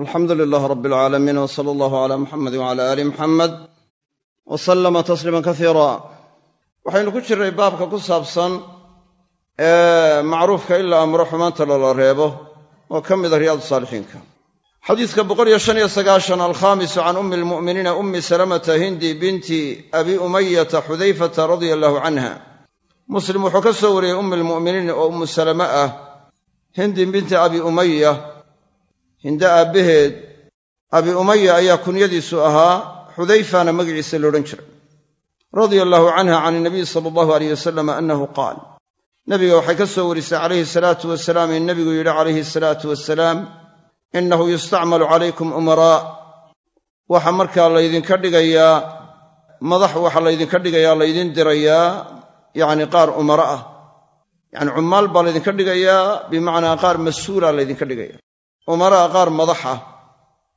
alxamdu lilaah rab alcaalamiin w sala allahu cala muxamedi wcala aali muxamed wa sallama tasliiman kasiira waxaynu ku jirnay baabka ku saabsan ee macruufka in la amro xumaanta lala reebo oo ka mida riyaadu saalixiinka. Xadiiska boqoliyo shan iyo sagaashan alkhaamisu can ummi almu'miniina ummi salamata hindi binti abi umayata xudayfata radia allahu canha muslim wuxuu ka soo wariyey ummi almu'miniin oo ummu salama ah hindi binti abi umaya hinde aabbaheed abi umaya ayaa kunyadiisu ahaa xudayfana magaciisa loodhan jiray. Radia allaahu canha can inabiy sala allahu aleyh wasalam annahu qaal nabiga waxay ka soo warisay calayhi salaatu wasalaam in nebigu yidhi calayhi salaatu wasalaam innahu yustacmalu calaykum umaraa waxa markaa laydinka dhigayaa madax waxa laydinka dhigayaa laydin dirayaa yacni qaar umara ah. Yacni cummaal baa laydinka dhigayaa bimacnaa qaar mas'uula laydinka dhigaya umaraa qaar madax ah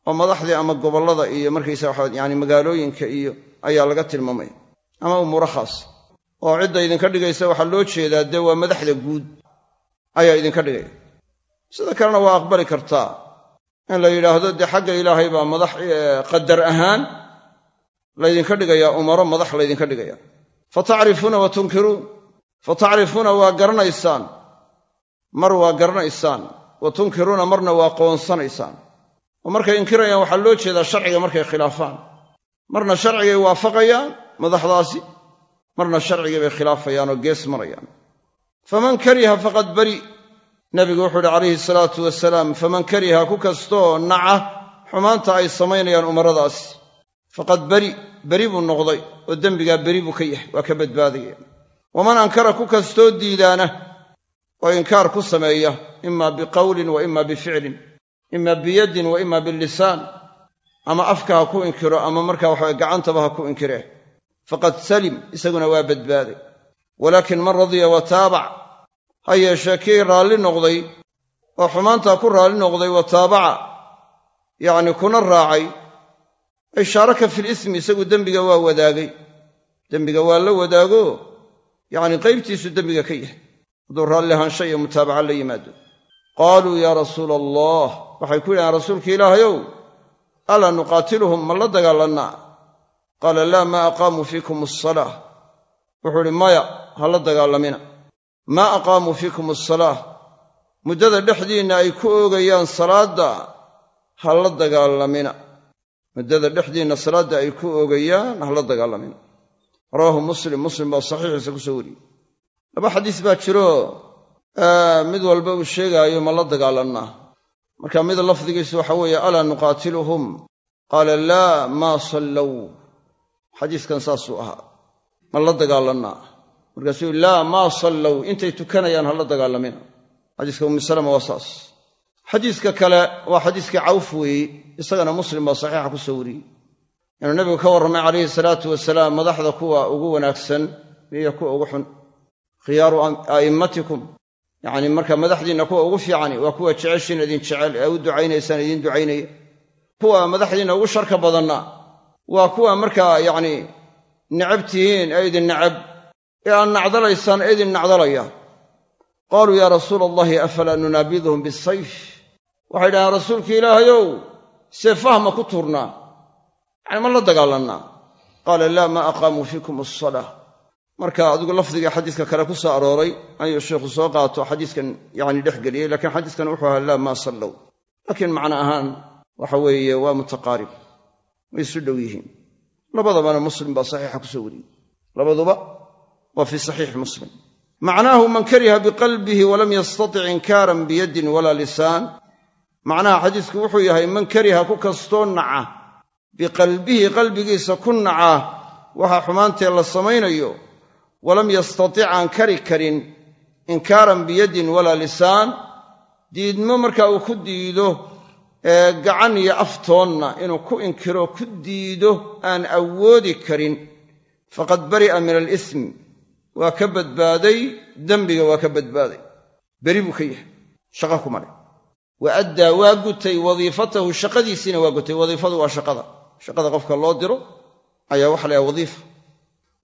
oo madaxdii ama gobollada iyo markaysa waxa yani magaalooyinka iyo ayaa laga tilmaamaya ama umuuro khaas oo cidda idinka dhigaysa waxaa loo jeedaa dee waa madaxda guud ayaa idinka dhigaya sida kalena waa aqbali kartaa in la yidhaahdo dee xagga ilaahay baa madax qadar ahaan laydinka dhigayaa umaro madax laydinka dhigaya. Fa tacrifuuna wa tunkiruun fa tacrifuuna waa garanaysaan mar waa garanaysaan wa tunkiruuna marna waa qoonsanaysaan. Oo markay inkirayaan waxaa loo jeedaa sharciga markay khilaafaan. Marna sharcigay waafaqayaan madaxdaasi marna sharcigii bay khilaafayaan oo gees marayaan. Faman kariha faqad bari. Nebigu wuxuu uhi calayhi salaatu wasalaam faman kariha ku kastoo naca xumaanta ay samaynayaan umaradaasi faqad beri beri buu noqday oo dembigaa beri buu ka yahay waa ka badbaadaya waman ankara ku kastoo diidaana oo inkaar ku sameeya ima biqowlin wa ima bificlin ima biyadin wa ima billisaan ama afka ha ku inkiro ama markaa waxawe gacantaba ha ku inkiree faqad salim isaguna waa badbaaday. Walaakin man radiya wa taabac ha yeeshee kii raalli noqday oo xumaantaa ku raalli noqday wa taabaca yacni kuna raacay ay shaaraka fil ismi isagu dembiga waa wadaagay. Dembiga waa la wadaago yacni qaybtiisu dembiga ka yahay hadduu raalli ahaansha iyo mutaabaca la yimaado. Qaaluu yaa rasuula allah waxay ku yidhahaan rasuulka ilaahayow alaa nuqaatiluhum ma la dagaalannaa? Qaala laa maa aqaamuu fiikum asalaa wuxuu idhi maya ha la dagaalamina. Maa aqaamuu fiikum asalaa muddada dhexdiinna ay ku oogayaan salaadda ha la dagaalamina. Muddada dhexdiinna salaadda ay ku oogayaan ha la dagaalamina. Rawaahu muslim muslim baa saxiixiisa ku soo wariyey laba xadiis baa jiro. Mid walba uu sheegaayo ma la dagaalannaa marka mid lafdigiisu waxa weeye alaa nuqaatiluhum? Qaala laa maa sallow xadiiskan saasuu ahaa. Ma la dagaalannaa markaasuu laa maa sallow intay tukanayaan ha la dagaalamina. Xadiiska ummi salama waa saas. Xadiiska kale waa xadiiskii cawf weeye isagana muslim baa saxiixa ku soo wariyey. Inuu nebigu ka warramay calayhi salaatu wasalaam madaxda kuwa ugu wanaagsan iyo kuwa ugu xun khiyaaru a'immatikum. Yacni marka madaxdiinna kuwa ugu fiicani waa kuwa jeceshiina idin jecel ee u ducaynaysaan idiin ducaynaya. Kuwa madaxdiinna ugu sharka badanna waa kuwa markaa yacni necab tihiin ee idin necab. Ee aad nacdalaysaan ee idin nacdalaya. Qaaluu yaa rasuula allahi afalaa nunaabiduhum bisayf waxay dhahaan rasuulki ilaahayow see fahma ku tuurnaa. Yacni ma la dagaalannaa qaala laa maa aqaamuu fiikum asalaa marka adigu lafdiga xadiiska kale ku soo arooray ayuu sheikhu soo qaato xadiiskan yani dhex geliyey lakiin xadiiskan wuxuu ahaa laa maa sallow. Laakiin macno ahaan waxa weeye waa mutaqaarib way isu dhow yihiin. Labadabana muslim baa saxiixa ku soo wariyey. Labaduba waa fii saxiix muslim. Macnaahu man kariha biqalbihi walam yastatic inkaaran biyadin walaa lisaan. Macnaha xadiisku wuxuu yahay man kariha ku kastoo naca biqalbihi qalbigiisa ku naca waxa xumaantee la samaynayo walam yastatic aan kari karin inkaaran biyadin walaa lisaan. Diidmo marka uu ku diido gacan iyo aftoonna inuu ku inkiro ku diido aan awoodi karin. Faqad bari'a min alism. Waa ka badbaaday dembiga waa ka badbaaday. Beri buu ka yahay. Shaqa kuma leh wa addaa waa gutay. Wadiifatahu shaqadiisiina waa gutay. Wadiifadu waa shaqada. Shaqada qofka loo diro ayaa waxa la yahay wadiifa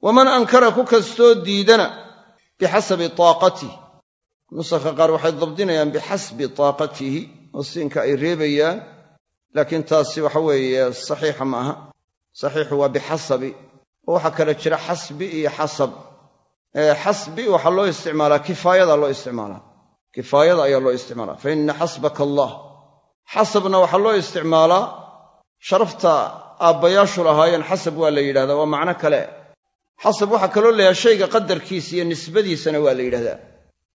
waman ankara ku kastoo diidana bixasabi taaqatih nusakha qaar waxay dabdinayaan bixasbi taaqatihi oo siinka ay reebayaan laakiin taasi waxa weeye saxiixa ma aha. Saxiixu waa bixasabi oo waxaa kale jira xasbi iyo xasab. Xasbi waxaa loo isticmaalaa kifaayada loo isticmaalaa. Kifaayada ayaa loo isticmaalaa. Fa inna xasbaka allah. Xasabna waxaa loo isticmaalaa sharafta aabbayaashu lahaayeen xasab waa la yidhahdaa waa macno kale xasab waxaa kaloo leeyahay shayga qadarkiisa iyo nisbadiisana waa la yidhahdaa.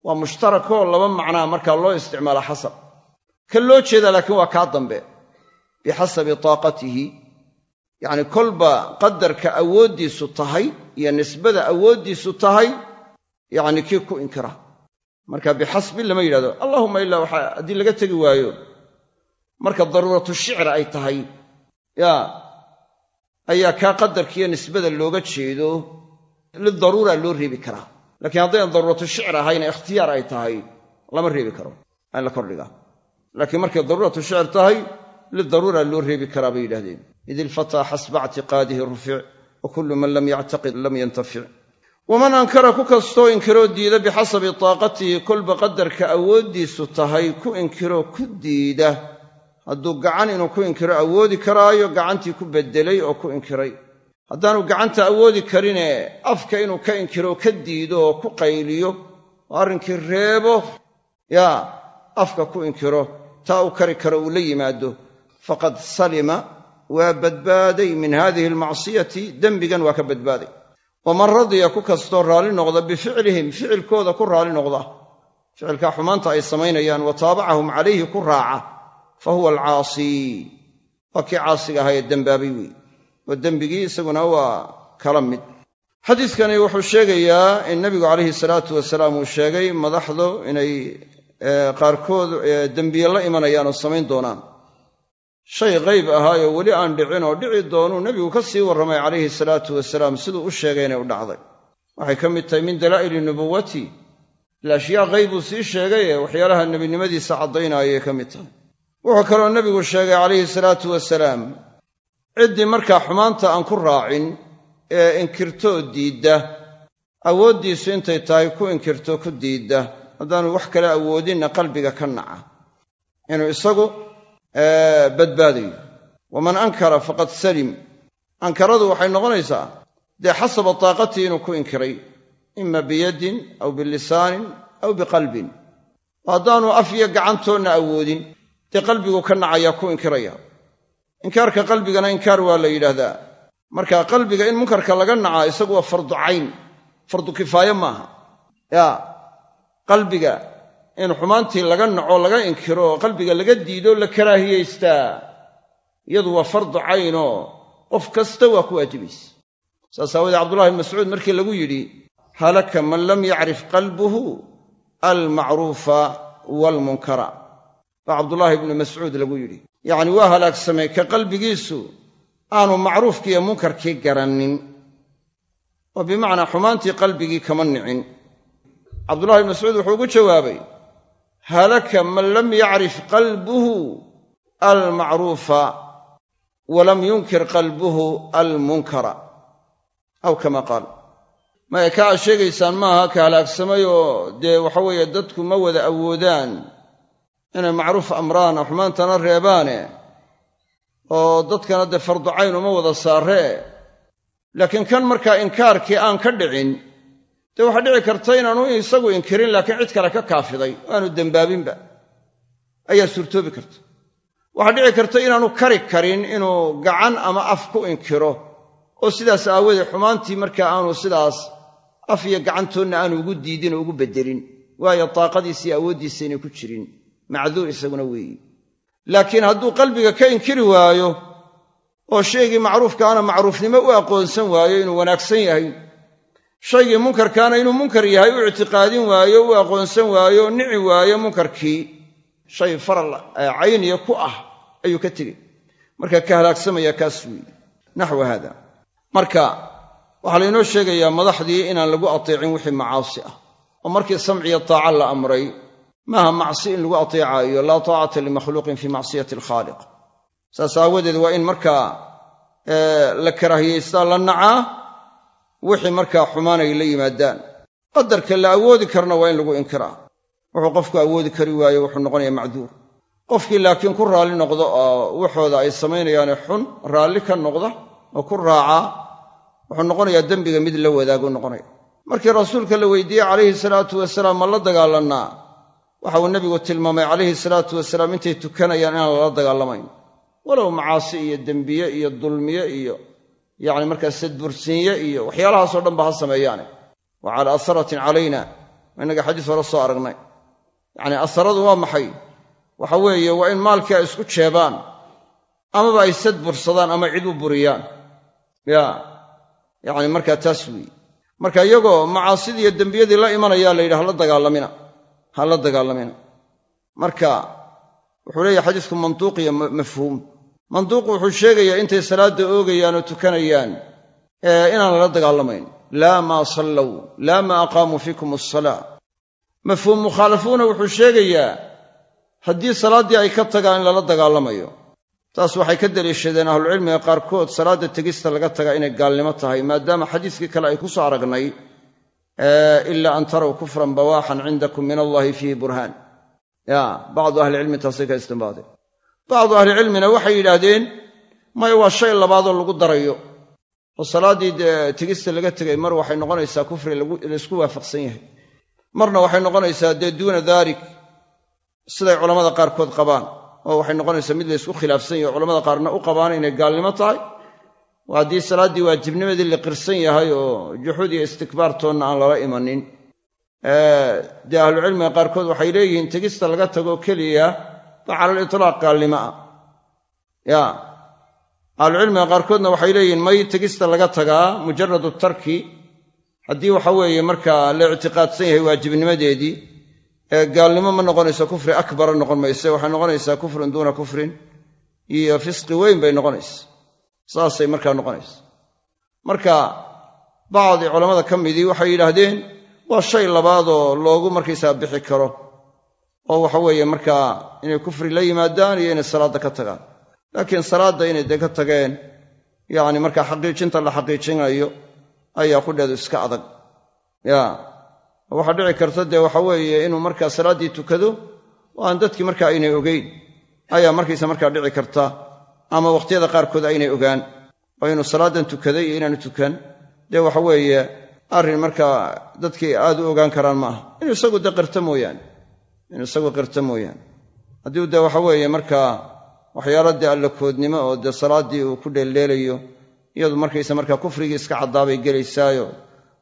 Waa mushtarakoo laba macnaa markaa loo isticmaalaa xasab. Kan loo jeedaa laakiin waa kaa dambe. Bixasabi taaqatihi yacni kolba qadarka awooddiisu tahay iyo nisbada awooddiisu tahay yacni kii ku inkira. Marka bixasbi lama yidhahdo. Allahuma ilaa waxaa haddii laga tegi waayo marka daruuratu shicri ay tahay. Yaa ayaa kaa qadarkiiyo nisbada looga jeedo lidaruura loo reebi karaa. Laakiin haddaynan daruuratu shicr ahayn ikhtiyaar ay tahay lama reebi karo. In la kordhigaa laakiin markay daruuratu shicr tahay lidaruura loo reebi karaa bay yidhahdeen id ilfataa xasba ictiqaadihi rufic wa kullu man lam yactaqid lam yantafic. Waman ankara ku kastoo inkiroo diida bixasabi taaqatihi kolba qadarka awooddiisu tahay ku inkiroo ku diida hadduu gacan inuu ku inkiro awoodi karaayo gacantii ku beddelay oo ku inkiray. Haddaanu gacanta awoodi karinee afka inuu ka inkiro ka diido oo ku qayliyo oo arrinkii reebo yaa afka ku inkiro taa uu kari karo uu la yimaado. Faqad salima waa badbaaday min hadihi almacsiyati dembigan waa ka badbaaday. Waman radiya ku kastoo raalli noqda bificlihim ficilkooda ku raalli noqda. Ficilkaa xumaanta ay samaynayaan wa taabacahum calayhi ku raaca fa huwa alcaasii waa kii caasiga ahaa ee dembaabay weeye oo dembigii isaguna waa kala mid. xadiidkani wuxuu sheegayaa in nebigu calayhi salaatu wasalaam uu sheegay madaxdu inay qaarkood dembiye la imanayaan oo samayn doonaan. shay qayb ahaayoo weli aan dhicin oo dhici doonuu nebigu ka sii warramay calayhi salaatu wasalaam siduu u sheegay inay u dhacday. waxay ka mid tahay min dalaa'ili nubuwati ila ashyaa qaybuu sii sheegaye waxyaalaha nebinimadiisa caddaynayay ka mid tahay wuxuu kaloo nebigu sheegay calayhi salaatu wasalaam ciddii markaa xumaanta aan ku raacin ee inkirtoo diidda awooddiisu intay tahay ku inkirto ku diidda haddaanu wax kale awoodinna qalbiga ka naca inuu isagu badbaadayo. Waman ankara faqad salim. Ankaradu waxay noqonaysaa dee xasaba taaqatii inuu ku inkiray ima biyadin aw bilisaanin aw biqalbin. Haddaanu af iyo gacantoonna awoodin dee qalbigu ka nacayaa ku inkiraya. Inkaarka qalbigana inkaar waa la yidhaahdaa. Marka qalbiga in munkarka laga nacaa isagu waa fardu cayn fardu kifaaye maaha. Yaa qalbiga in xumaantii laga naco laga inkiro qalbiga laga diido la karaahiyaystaa iyadu waa fardu caynoo qof kasta waa ku waajibaysa. Saas aawadee cabdullahi mascuud markii lagu yidhi halaka man lam yacrif qalbuhu almacruufa waalmunkara baa cabdullaahi ibnu mascuud lagu yidhi. Yacni waa halaagsamay ka qalbigiisu aanu macruufkiiyo munkarkii garannin. Oo bimacnaa xumaantii qalbigii kama nicin. Cabdullahi ibnu mascuud wuxuu ugu jawaabay halaka man lam yacrif qalbuhu almacruufa walam yunkir qalbuhu almunkara. Aw kama qaal. Maya ka aad sheegaysaan maaha ka halaagsamay oo dee waxa weeye dadku ma wada awoodaan inay macruuf amraan xumaantana reebaane oo dadkana dee fardu cayn uma wada saaree laakiin kan markaa inkaarkii aan ka dhicin dee waxaa dhici karta inaanu isagu inkirin laakiin cid kale ka kaafiday oo aanu dembaabinba. Ayaa suurtoobi karta. Waxaa dhici karta inaanu kari karin inuu gacan ama af ku inkiro oo sidaas aawoodee xumaantii markaa aanu sidaas af iyo gacantoonna aanu ugu diidin oo ugu beddelin. Waayo daaqadiisa iyo awooddiisa inay ku jirin macduur isaguna weeyi. Laakiin hadduu qalbiga ka inkiri waayo oo shaygii macruufkaana macruufnimo u aqoonsan waayo inuu wanaagsan yahay shaygii munkarkaana inuu munkar yahay u ictiqaadin waayo u aqoonsan waayo o nici waayo munkarkii shay faral cayniya ku ah ayuu ka tegey. Marka ka halaagsamaya kaas weeye naxwu haada. Marka waxaa laynoo sheegayaa madaxdii inaan lagu ateecin wixii macaasi ah oo markii samciyo taaca la amray maaha macsi in lagu ateecaayo laa taacata limakhluuqin fii macsiyati alkhaaliq. Saas aawadeed waa in markaa la karaahiyaystaa la nacaa wixii markaa xumaanay la yimaadaan. Qadarka la awoodi karna waa in lagu inkiraa. Wuxuu qofku awoodi kari waayo wuxuu noqonayaa macduur. Qofkii laakiin ku raalli noqdo oo waxooda ay samaynayaane xun raalli ka noqda oo ku raacaa wuxuu noqonayaa dembiga mid la wadaaguu noqonaya. Markii rasuulka la weydiiyey calayhi salaatu wasalaam ma la dagaalannaa waxa uu nebigu tilmaamay calayhi salaatu wasalaam intay tukanayaan inaan lala dagaalamayn. Walow macaasi iyo dembiye iyo dulmiye iyo yacni markaa sadbursiinye iyo waxyaalahaasoo dhan ba ha sameeyaane. Wa calaa asaratin calayna innaga xadiis hore soo aragnay. Yacni asaradu waa maxay? Waxa weeye waa in maalkii ay isku jeebaan amaba ay sad bursadaan ama cid u buriyaan. Ya yacni markaa taas weeye. Marka iyagoo macaasidii iyo dembiyadii la imanayaa la yidhi hala dagaalamina ha la dagaalamina marka wuxuu leeyahy xadiisku mantuuq iyo mafhuum. Manduuqu wuxuu sheegayaa intay salaadda oogayaan oo tukanayaan inaan lala dagaalamayn. Laa maa sallow laa maa aqaamuu fiikum asalaa mafhuum mukhaalafuuna wuxuu sheegayaa haddii salaaddii ay ka tagaan in lala dagaalamayo. Taas waxay ka daliishadeen ahlucilmiga qaarkood salaadda tegista laga tagaa inay gaalnimo tahay maadaama xadiiskii kale ay ku soo aragnay ilaa an taraw kufran bawaaxan cindakum min allaahi fiihi burhaan ya bacdu ahlicilmi taasay ka istimbaadeen bacdu ahlicilmina waxay yidhaahdeen maya waa shay labaadoo lagu darayo. Oo salaaddii dee tegista laga tegay mar waxay noqonaysaa kufri laysku waafaqsan yahay. Marna waxay noqonaysaa dee duuna daalik siday culammada qaarkood qabaan. Oo waxay noqonaysaa mid laysku khilaafsan yahay culamada qaarna u qabaan inay gaalnimo tahay haddii salaaddii waajibnimadii la qirsan yahay oo juxuud iyo istikbaartoonna aan lala imanin dee ahlucilmiga qaarkood waxay leeyihiin tegista laga tago keliya ba cala litlaaq gaalnimo ah. Ya ahlucilmiga qaarkoodna waxay leeyihiin may tegista laga tagaa mujaradu tarki. Haddii waxa weeye markaa la ictiqaadsan yahay waajibnimadeedii ee gaalnimo ma noqonayso kufri akbara noqon mayse waxay noqonaysaa kufrun duuna kufrin iyo fisqi weyn bay noqonaysa saasay markaa noqonaysa. Marka bacdi culammada ka midii waxay yidhaahdeen waa shay labaadoo loogu markaysaa bixi karo. Oo waxa weeye markaa inay kufri la yimaadaan iyo inay salaadda ka tagaan. Laakiin salaadda inay dee ka tageen yacni markaa xaqiijinta la xaqiijinayo ayaa qudheedu iska adag. Ya waxaa dhici karta dee waxa weeye inuu markaa salaaddii tukado oo aan dadkii markaa aynay ogeyn ayaa markaysa markaa dhici karta ama wakhtiyada qaarkood aynay ogaan oo inuu salaaddan tukaday iyo inaanu tukan. Dee waxa weeye arrin markaa dadkii aad u ogaan karaan ma aha. Inuu isagu dee qirta mooyaane inuu isagu qirta mooyaane haddii dee waxa weeye markaa waxyaala dee allakoodnimo oo dee salaaddii uu ku dheeldheelayo iyadu markaysa markaa kufrigii iska caddaabay gelaysaayo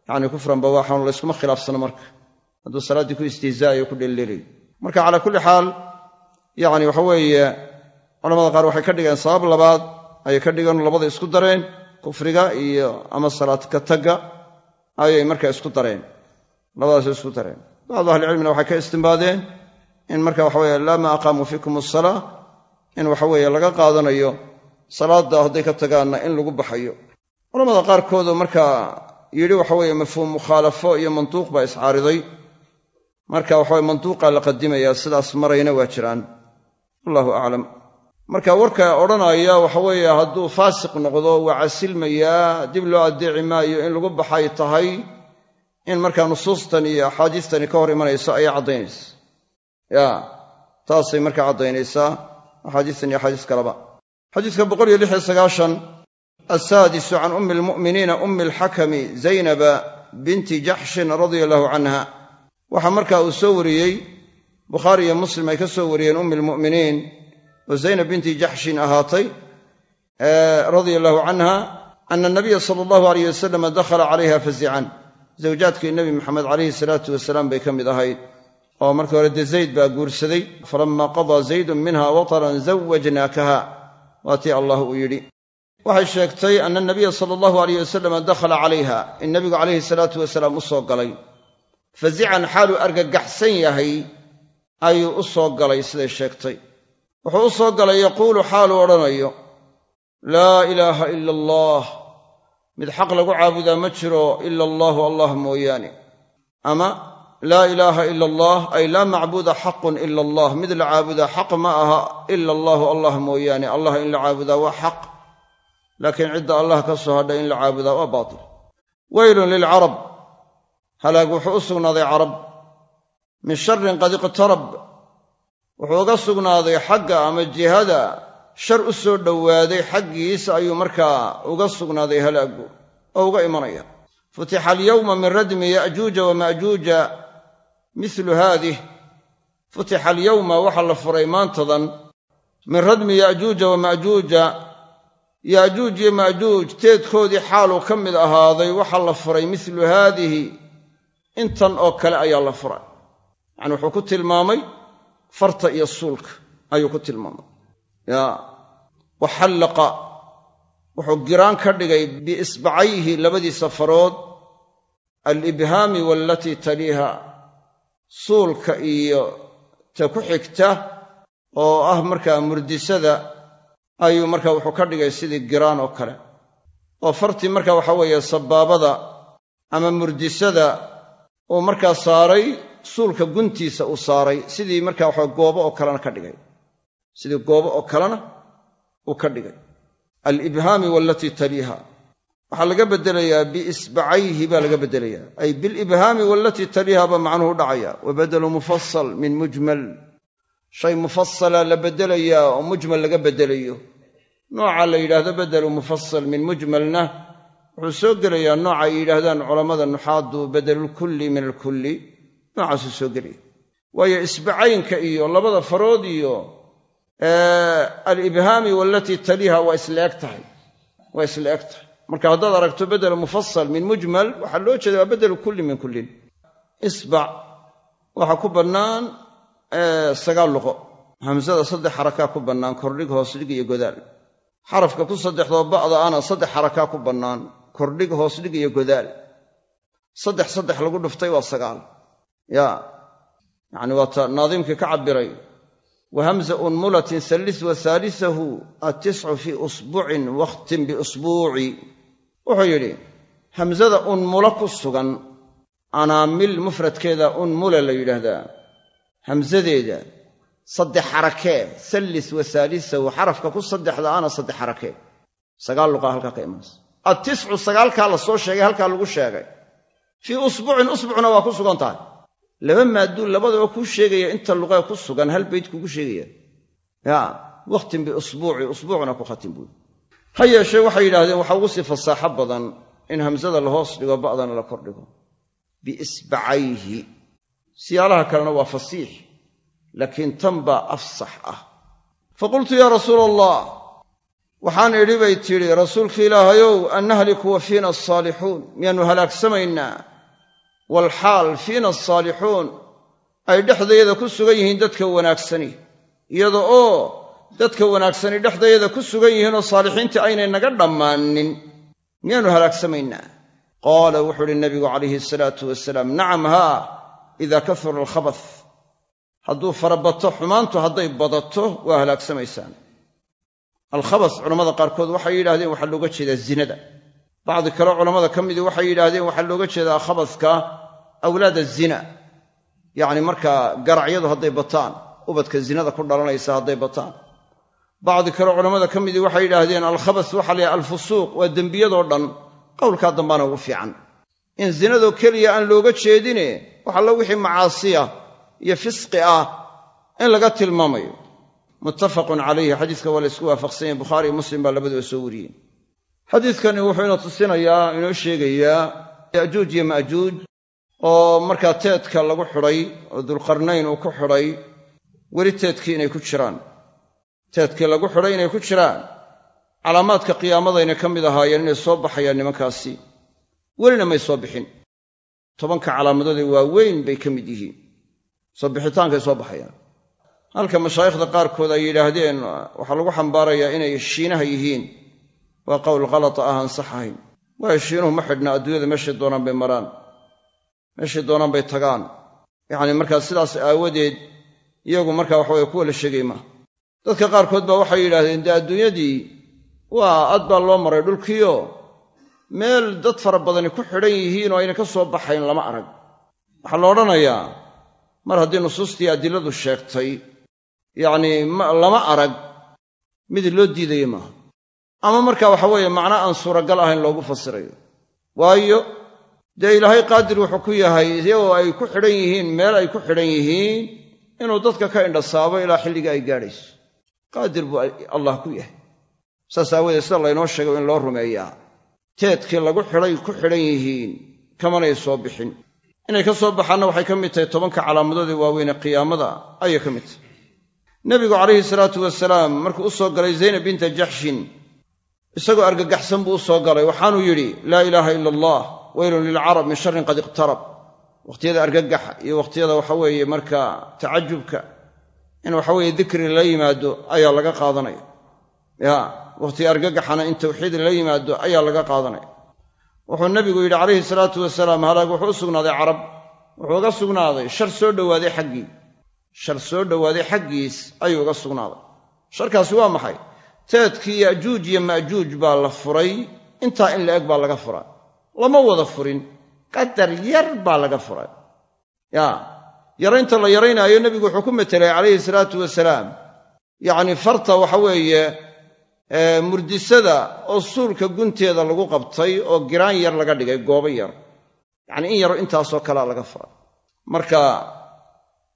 yacni kufran bawaaxan layskuma khilaafsano marka. Hadduu salaaddii ku istihzaayo ku dheeldheelayo. Marka calaa kulli xaal yacni waxa weeye culamada qaar waxay ka dhigeen sabab labaad ayay ka dhigeen labada isku dareen kufriga iyo ama salaad ka tagga ayay markaa isku dareen. Labadaas isku dareen. Bacdu ahlicilmina waxay ka istimbaadeen in marka waxaweye laa maa aqaamuu fiikum asalaa in waxaweeye laga qaadanayo salaadda hadday ka tagaanna in lagu baxayo. Culamada qaarkoodoo markaa yidhi waxaweye mafhuum mukhaalafo iyo mantuuq baa iscaariday. Marka waxaweye mantuuqaa la qadimayaa sidaas marayna waa jiraan. Wallahu aclam marka warka odhanaya waxaweeye hadduu faasiq noqdo waa casilmayaa dib loo addeeci maayo in lagu baxay tahay in markaa nusuustan iyo axaadiistani ka hor imanayso ayay caddaynaysa. Ya taasay markaa caddaynaysaa axaadiistan iyo axaadiis kaleba xadiiska assaadisu can ummi almu'miniina ummi alxakami zaynaba binti jaxshin radia allahu canha waxaa markaa uu soo wariyey bukhaari iyo muslim ay ka soo wariyeen ummi almu'miniin oo zaynab binti jaxshin ahaatay radia allahu canha ana nabiya sala allahu alayh wasalam dakhala calayha fazican zawjaadkii nebi maxamed calayhi salaatu wasalaam bay ka mid ahayd oo markii hore dee zayd baa guursaday falammaa qadaa zaydun minha wataran zawajnaakaha waa tii allah uu yidhi waxay sheegtay ana nabiya sala allahu alayh wasalam dakhala calayha in nebigu calayhi salaatu wasalaam u soo galay. Fazican xaaluu argagaxsan yahay ayuu u soo galay siday sheegtay wuxuu u soo galay yaquulu xaaluu odhanayo laa ilaaha ila allah mid xaq lagu caabudaa ma jiro ila allaahu allah mooyaane. Ama laa ilaaha ila allah ay laa macbuuda xaqun ila allah mid la caabudaa xaq ma aha ila allaahu allah mooyaane. Allah in la caabudaa waa xaq laakiin cidda allah ka soo hadhay in la caabudaa waa baatil. Weylun lilcarab halaag wuxuu u sugnaaday carab. Min sharin qad iqtarab wuxuu uga sugnaaday xagga ama jihada. Shar u soo dhowaaday xaggiisa ayuu markaa uga sugnaaday halaagu oo uga imanaya. Futixa alyawma min radmi ya'juuja wama'juuja milu haadih. Futixa alyawma waxaa la furay maantadan. Min radmi ya'juuja wama'juuja ya'juuj iyo ma'juuj teedkoodii xaaluu ka mid ahaaday waxaa la furay milu haadihi intan oo kale ayaa la furay. Yacani wuxuu ku tilmaamay farta iyo suulka ayuu ku tilmaamay. Ya wa xallaqa wuxuu giraan ka dhigay biisbacayhi labadiisa farood alibhaami waalatii taliiha suulka iyo ta ku xigta oo ah markaa murdisada ayuu markaa wuxuu ka dhigay sidii giraan oo kale. Oo fartii marka waxa weeye sabaabada ama murdisada uu markaa saaray suulka guntiisa uu saaray sidii markaa waxa goobo oo kalena ka dhigay. Sidii goobo oo kalena uu ka dhigay. Alibhaami waalatii taliiha. Waxaa laga beddelayaa biisbacayhi baa laga beddelayaa ay bilibhaami waalatii taliiha baa macnuhu dhacaya. Wa mufasal min mujmal. Shay mufasala la beddelayaa oo mujmal laga beddelayo nooca la yidhaahdo bedelu mufasal min mujmalna wuxuu soo gelayaa nooca ay yidhaahdaan culammada nuxaadu bedelulkulli min alkulli noocaasuu soo gelaya waayo isbacaynka iyo labada farood iyo alibhaami waalatii taliiha waa isla eg tahay. Waa isla eg tahay. Marka haddaad aragto bedel mufasal min mujmal waxaa loo jeeda waa bedelu kulli min kullin. Isbac waxaa ku bannaan sagaal luqo. Hamsada saddex xarakaa ku bannaan kordhig hoosdhig iyo godaal. Xarafka ku saddexdoo ba'da ana saddex xarakaa ku bannaan kordhig hoosdhig iyo godaal. Saddex saddex lagu dhuftay waa sagaal ya yacni waata naadiimkii ka cabbiray. Wa hamza unmulatin sallis wa haalisahu attiscu fii usbucin wakhtin biusbuuci wuxuu yidhi hamsada unmula ku sugan anaamil mufradkeeda unmula la yidhaahdaa. Hamsadeeda saddex xarakee sallis wa saalisahu xarafka ku saddexda ana saddex xarakee sagaal luqaa halkaa ka imanaysa attiscu sagaalkaa la soo sheegay halkaa lagu sheegay. Fii usbuucin usbucna waa ku sugan tahay laba maaduun labadaba kuu sheegaya inta luqee ku sugan hal bayd kugu sheegaya. Ya wakhtin biusbuuci usbuucna ku khatim buui ha yeeshee waxay yidhahdeen waxaa ugu sii fasaaxo badan in hamsada la hoos dhigo ba'dana la kordhigo biisbacayhi siyaalaha kalena waa fasiix laakiin tan baa afsax ah. Fa qultu yaa rasuula allah waxaan idhi bay tidhi rasuulka ilaahayow an nahliku wa fiina asaalixuun miyaannu halaagsamaynaa walxaal fiina asaalixuun ay dhexdayada ku sugan yihiin dadka wanaagsani. Iyada oo dadka wanaagsani dhexdayada ku sugan yihiinoo saalixiintii aynay naga dhammaanin miyaannu halaagsamaynaa? Qaala wuxuu uhi nabigu calayhi salaatu wasalaam nacam haa idaa kahura alkhabath. Hadduu farabato xumaantu hadday badato waa halaagsamaysaan. Alkhabas culammada qaarkood waxay yidhahdeen waxaa looga jeedaa zinada bacdi kale culammada ka midii waxay yidhaahdeen waxaa looga jeedaa khabaska awlaada zina. Yacni markaa garacyadu hadday bataan ubadka zinada ku dhalanaysa hadday bataan. Bacdi kale culammada ka midii waxay yidhaahdeen alkhabas waxa la yahay alfusuuq waa dembiyadoo dhan. Qowlkaa dambaana ugu fiican. In zinadoo keliya aan looga jeedine wax allo wixii macaasiya iyo fisqi ah in laga tilmaamayo. Muttafaqun calayhi xadiiska waa la ysku waafaqsan yahay bukhaari iyo muslim baa labaduba soo wariyeen xadiidkani wuxuu inoo tusinayaa inoo sheegayaa ya'juuj iyo ma'juuj oo markaa teedka lagu xidhay oo dulqarnayn uu ku xidhay weli teedkii inay ku jiraan. Teedkii lagu xidhay inay ku jiraan. Calaamaadka qiyaamadayna ka mid ahaayeen inay soo baxayaan nimankaasi. Welina may soo bixin. Tobanka calaamadoodee waaweyn bay ka mid yihiin. Soo bixitaankay soo baxayaan. Halka mashaayikhda qaarkood ay yidhaahdeen waxaa lagu xambaarayaa inay shiinaha yihiin waa qowl khalata ah aan sax ahayn. Waayo shiinuhu ma xidhna adduunyada meeshay doonaan bay maraan. Meeshay doonaan bay tagaan. Yacni markaa sidaas aawadeed iyagu markaa waxaweye kuwa la sheegay maaha dadka qaarkood baa waxay yidhahdeen dee adduunyadii waa ad baa loo maray dhulkiio meel dad fara badani ku xidhan yihiin oo ayna ka soo baxayn lama arag. Waxaa la odhanayaa mar haddii nusuustii adiladu sheegtay yacnii lama arag. Mid loo diidaya maaha ama marka waxa weeye macno aan suuragal ahayn loogu fasirayo. Waayo dee ilaahay qaadir wuxuu ku yahay iyagoo ay ku xidhan yihiin meel ay ku xidhan yihiin inuu dadka ka indhasaabo ilaa xilliga ay gaadhayso. Qaadir buu allah ku yahay. Saas aawadeed sida laynoo sheegay in loo rumeeyaa teedkii lagu xidhay ku xidhan yihiin kamanay soo bixin. Inay ka soo baxaanna waxay ka mid tahay tobanka calaamadood waaweyne qiyaamada ayay ka mid tahay. Nebigu calayhi salaatu wasalaam markuu u soo galay zaynab binta jaxshin isagoo argagaxsan buu u soo galay. Waxaanuu yidhi laa ilaaha ila allah weylun lilcarab min sharin qad iqtarab. Wakhtiyada argagaxa iyo wakhtiyada waxaweeye marka tacajubka in waxaweeye dikri lala yimaado ayaa laga qaadanaya. Ya wakhtiga argagaxana in tawxiid lala yimaado ayaa laga qaadanaya. Wuxuu nebigu yidhi calayhi salaatu wasalaam halaag wuxuu u sugnaaday carab. Wuxuu uga sugnaaday shar soo dhowaaday xaggii. Shar soo dhowaaday xaggiis ayuu uga sugnaaday. Sharkaasi waa maxay teedkii ya'juuj iyo ma'juuj baa la furay. Intaa in la eg baa laga furay. Lama wada furin. Qadar yar baa laga furay. Ya yaraynta la yaraynaayo nebigu wuxuu ku metelay calayhi salaatu wasalaam. Yacni farta waxa weeye murdisada oo suulka gunteeda lagu qabtay oo giraan yar laga dhigay goobo yar. Yacnii in yaro intaasoo kalea laga furay. Marka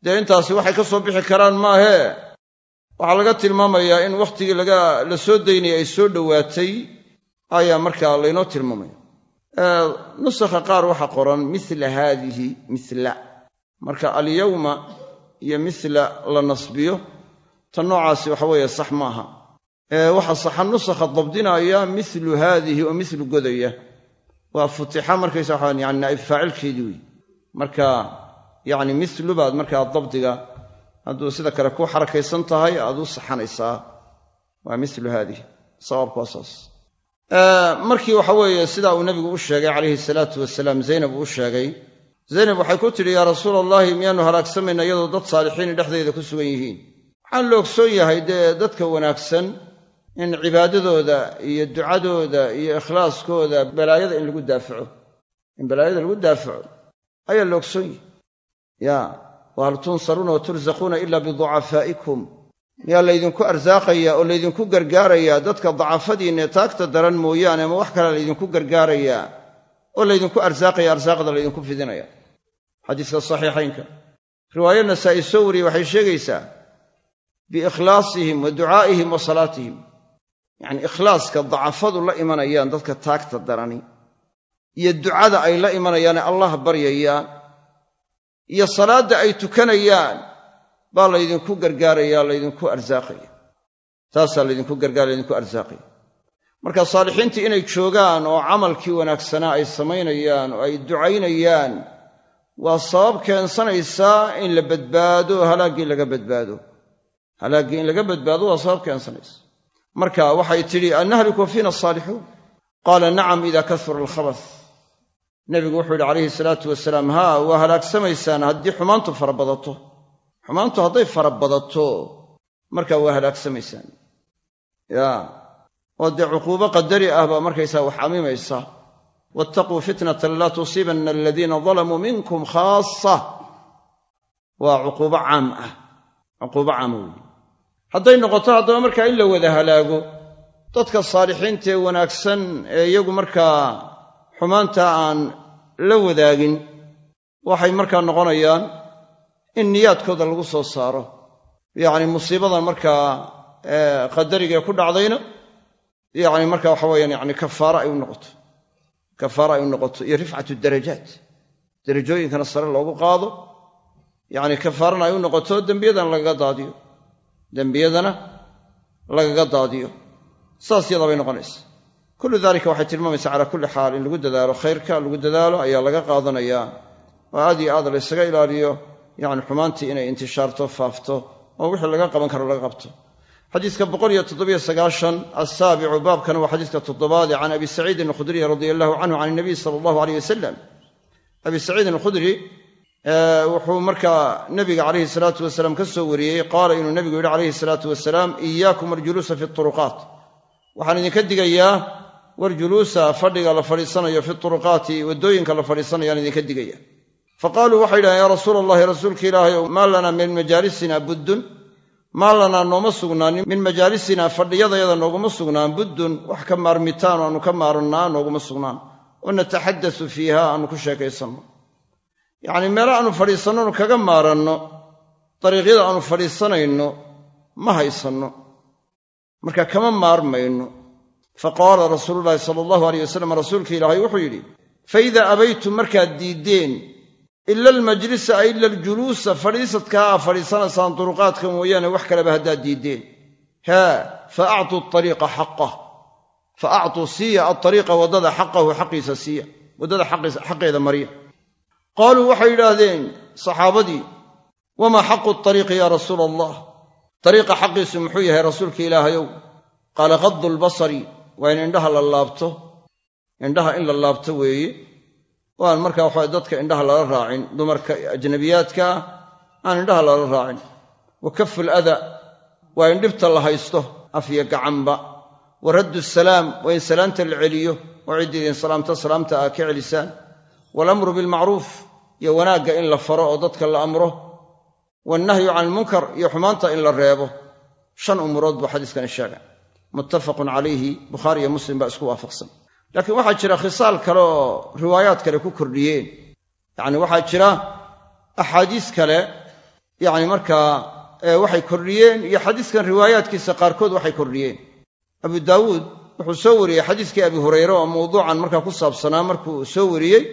dee intaasi waxay ka soo bixi karaan maahee waxaa laga tilmaamayaa in wakhtigii la soo daynaya ay soo dhowaatay ayaa markaa laynoo tilmaamaya. Nusakha qaar waxaa qoran mila haadihi mila marka alyawma iyo mila la nasbiyo ta noocaasi waxa weeye sax maaha waxaa saxa nusakha dabdinaya milu haadihi oo milu godaya. Waa futixa markaysa waxaa yani naa'ib faacilkeedii wey marka yacni milu baad markaa dabdiga hadduu sida kale ku xarakaysan tahay aad u saxanaysaa. Waa milu haadihi sawaabku waa saas. Markii waxa weeye sidaa uu nebigu u sheegay calayhi salaatu wasalaam zaynab uu sheegay zaynab waxay ku tidhi yaa rasuula allahi miyaanu halaagsamayna iyadoo dad saalixiini dhexdeeda ku sugan yihiin? Waxaan la ogsoon yahay dee dadka wanaagsan in cibaadadooda iyo ducadooda iyo ikhlaaskooda balaayada in lagu daafaco. In balaayada lagu daafaco? Ayaa la ogsoon yahay ya wahal tunsaruuna wa tursaquuna ila biducafaa'ikum miyaa laydinku arsaaqayaa oo laydinku gargaarayaa dadka dacafadiinne taagta daran mooyaane ama wax kale laydinku gargaarayaa oo laydinku arsaaqaya arsaaqda laydinku fidinaya. Xadiiska saxiixaynka. Riwaayo nasaa'i soo wariyey waxay sheegaysaa biikhlaasihim wa ducaa'ihim wa salaatihim. Yacnii ikhlaaska dacafadu la imanayaan dadka taagta darani iyo ducada ay la imanayaane allah baryayaan iyo salaadda ay tukanayaan baa laydinku gargaarayaa laydinku arsaaqaya. Taasaa laydinku gargaaraya laydinku arsaaqaya. Marka saalixiintii inay joogaan oo camalkii wanaagsanaa ay samaynayaan oo ay ducaynayaan waa sabab keensanaysaa in la badbaado halaaggii laga badbaado. Halaaggii in laga badbaado waa sabab keensanaysa. Marka waxay tidhi annahliku fiina asaalixuun qaala nacam ida kasura alkhabath nebigu wuxuu yidhi calayhi salaatu wasalaam haa waa halaagsamaysaan haddii xumaantu fara badato. Xumaantu hadday fara badato markaa waa halaagsamaysaan. Ya oo dee cuquubo qadari ah baa markaysaa wax camimaysa. Wattaquu fitnatan laa tusiibanna aladiina dalamuu minkum khaasa waa cuquubo caam ah. Cuquubo caama weeye hadday noqoto haddaba markaa in la wada halaago. Dadka saalixiintaee wanaagsan ee iyagu markaa xumaanta aan la wadaagin waxay markaa noqonayaan in niyaadkooda lagu soo saaro. Yacni musiibadan markaa qadarigee ku dhacdayna yacni marka waxa weyaan yani kafaara ay u noqoto. Kafaara ay u noqoto iyo rifcatu darajaat. Darajooyinkana sare loogu qaado. Yacni kafaarana ay u noqoto dembiyadana lagaga daadiyo. Dembiyadana lagaga daadiyo. Saas yadaa bay noqonaysa kullu dalika waxay tilmaamaysaa calaa kulli xaal in lagu dadaalo khayrka lagu dadaalo ayaa laga qaadanayaa oo aad iyo aad la ysaga ilaaliyo yacni xumaantii inay intishaarto faafto oo wixii laga qaban karo laga qabto. Sagaashan assaabicu baabkana waa xadiiska toddobaade can abi saciidin alkhudriy radia allahu canhu can inabiy sala allahu aleyh wasalam abi saciidin alkhudri wuxuu markaa nabiga calayhi salaatu wasalaam ka soo wariyey qaala inuu nebigu yidhi calayhi salaatu wasalaam iyaakum aljuluusa fi turuqaat waxaan idinka digayaa warjuluusa fadhiga la fadhiisanayo fi turuqaati waddooyinka la fadhiisanayaan idinka digaya. Faqaaluu waxay yidhahdeen yaa rasuula allahi rasuulka ilaahay maa lanaa min majaalisina buddun? Maa lanaa nooma sugnaanin min majaalisinaa fadhiyadayada nooguma sugnaan? Buddun wax ka maarmitaan aanu ka maarannaa nooguma sugnaan. Oo nataxaddasu fiiha aanu ku sheekaysanno. Yacnii meelo aanu fadhiisannonu kaga maaranno dariiqyada aanu fadhiisanayno ma haysanno. Marka kama maarmayno faqaala rasuululahi sala allahu aleyh wasalam rasuulka ilaahay wuxuu yidhi faida abaytum markaad diiddeen ila almajlisa ay ila aljuluusa fadhiisadkaa aa fadhiisanaysaan duruqaadka mooyaane wax kaleba haddaad diiddeen. Haa fa actuu ariiqa xaqah fa actuu siiya aariiqa waddada xaqahu xaqiisa siiya waddada xaqeeda marya qaaluu waxay yidhaahdeen saxaabadii wamaa xaqu ariiqi yaa rasuula allah dariiqa xaqiisu muxuu yahay rasuulka ilaahayow. Qaala qaddu lbasari waa in indhaha la laabto. Indhaha in la laabto weeye oo aan markaa waxa dadka indhaha lala raacin. Dumarka ajnabiyaadka ah aan indhaha lala raacin. Wa kafu lada waa in dhibta la haysto afyo gacanba. Wa raddu salaam waa in salaamta la celiyo. Oo ciddiidin salaamta salaamta aa ka celisaan. Waalamru bilmacruuf iyo wanaagga in la faro oo dadka la amro. Wannahyu can ilmunkar iyo xumaanta in la reebo. Shan umurood buu xadiiskani sheega muttafaqun calayhi bukhaari iyo muslim baa isku waafaqsan. Laakiin waxaa jira khisaal kale oo riwaayaad kale ku kordhiyeen. Yacni waxaa jira axaadiis kale yacni markaa waxay kordhiyeen iyo xadiiskan riwaayaadkiisa qaarkood waxay kordhiyeen. Abu daawuud wuxuu soo wariyey xadiiskii abi hurayre oo mawduucan markaa ku saabsanaa markuu soo wariyey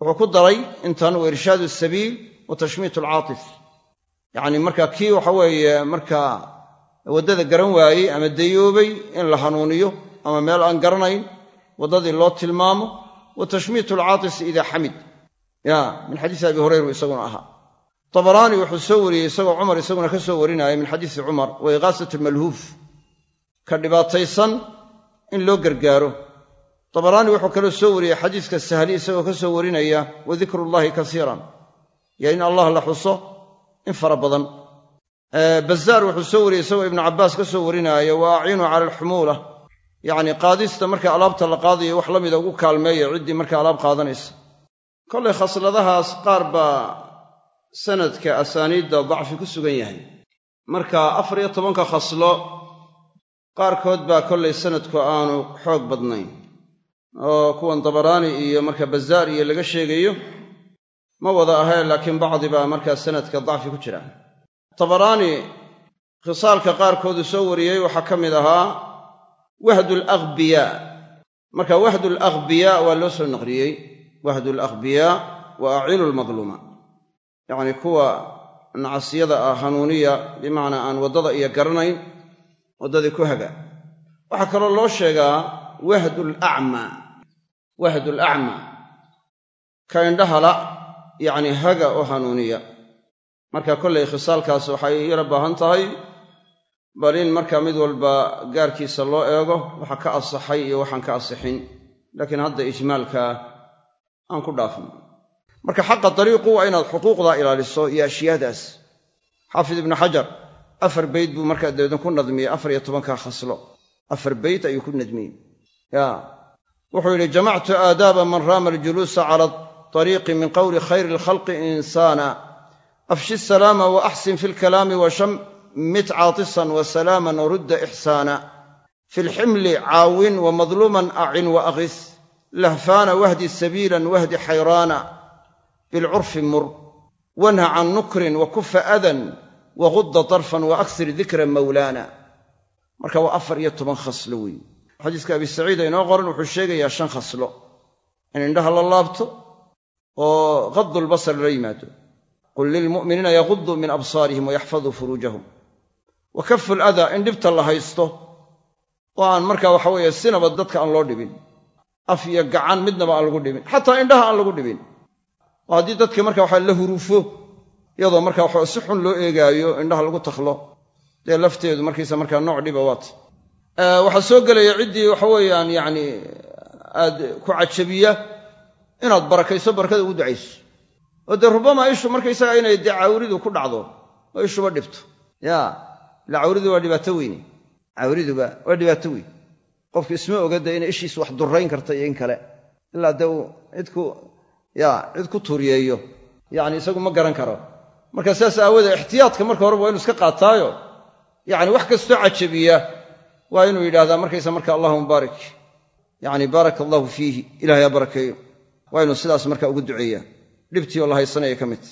wuxuu ku daray intan wa irshaadu sabiil wa tashmiit alcaatif yacni marka kii waxa weeye waddada garan waayey ama dayoobay in la hanuuniyo ama meel aan garanayn. Waddadii loo tilmaamo wa tashmiit alcaatis idaa xamid. Ya min xadiisi abi hurayra isaguna ahaa tabaraani wuxuu soo wariyey isagoo cumar isaguna ka soo warinaya min xadiisi cumar wa iqaasat almalhuuf ka dhibaataysan in loo gargaaro. Tabaraani wuxuu kaloo soo wariyey xadiiska sahli isagoo ka soo warinaya wa dikrullaahi kasiiran. Yo in allah la xuso in fara badan bazaar wuxuu soo wariyey isagoo ibnu cabbaas ka soo warinaya wa aciinuu cala alxumuula. Yacni qaadista marka alaabta la qaadayo wax la mida ugu kaalmeeya ciddii marka alaab qaadanaysa. Kollay khasladahaas qaar baa sanadka asaaniidda dacfi ku sugan yahay. Marka afar iyo tobanka khaslo qaarkood baa kollay sanadku aanu xoog badnayn. Oo kuwan dabaraani iyo marka bazaar iyo laga sheegayo ma wada ahee laakiin bacdi baa markaa sanadka dacfi ku jira tabaraani khisaalka qaarkoodu soo wariyey waxaa ka mid ahaa wahdu alakhbiyaa marka wahdu alakhbiyaa waa loo soo naqliyey wahdu alakhbiyaa wa acilu lmadluuma yacni kuwa nacasyada ah hanuuniya bimacnaa aan waddada iyo garanayn waddadii ku haga. Waxaa kaloo loo sheegaa wahdu alacmaa wahdu alacmaa ka indhahala yacni haga oo hanuuniya marka kollay khisaalkaas waxay yara baahan tahay bal in markaa mid walba gaarkiisa loo eego waxa ka asaxay iyo waxaan ka asixin. Laakiin hadda ijmaalka aan ku dhaafin marka xaqa dariiqu waa inaad xuquuqdaa ilaaliso iyo ashyaadaas. Xaafid ibnu xajar afar beyt buu markaa dabeedna ku nadmiyey afar iyo tobanka khaslo. Afar beyt ayuu ku nadmiyey. Ya. Wuxuu yidhi jamactu aadaaba man raama aljuluusa cala ariiqi min qowli khayri alkhalqi insaana afshi salaama wa axsin fi lkalaami washammit caatisan wa salaaman warudda ixsaana fi lximli caawin wa madluuman acin wa akhis lahfaana wahdi sabiilan wahdi xayraana bilcurfi mur wanha can nukrin wa kufa adan wa gudda darfan wa aksir dikra mawlaana marka waa afar iyo toban khaslo weeye xadiiska abi saciid inoo qoran wuxuu sheegayaa shan khaslo in indhaha la laabto oo qadulbasar la yimaado qul lilmu'miniina yaguduu min absaarihim wayaxfaduu furuujahum wa kafu ladaa in dhibta la haysto oo aan markaa waxa weeye sinaba dadka aan loo dhibin af iyo gacan midnaba aan lagu dhibin xataa indhaha aan lagu dhibin. Haddii dadka marka waxa la huruufo iyadoo marka waxa si xun loo eegaayo indhaha lagu takhlo dee lafteedu markiisa markaa nooc dhiba waata waxaa soo gelaya ciddii waxa weeyaan yacni aad ku cajabiya inaad barakayso barakada ugu ducayso oo dee rubama ishu markaysaga inay dee cawridu ku dhacdo oo ishuba dhibto. Ya ila cawridu waa dhibaato weyne. Cawriduba waa dhibaato weyn. Qofku isma oga dee inay ishiis wax durayn karta iyo in kale. Ilaa dee uu cidku ya cid ku tuuriyeeyo. Yacni isagu ma garan karo. Marka sidaas aawoodee ixtiyaadka marka horeba waa inu iska qaataayo. Yacni wax kastoo cajabiya waa inuu yidhahdaa markaysa marka allahuma baarik yacni baaraka allahu fiihi ilahay ha barakeeyo. Waa inuu sidaas marka ugu duceeyaa dhibtii oo la haysanaya ka mid.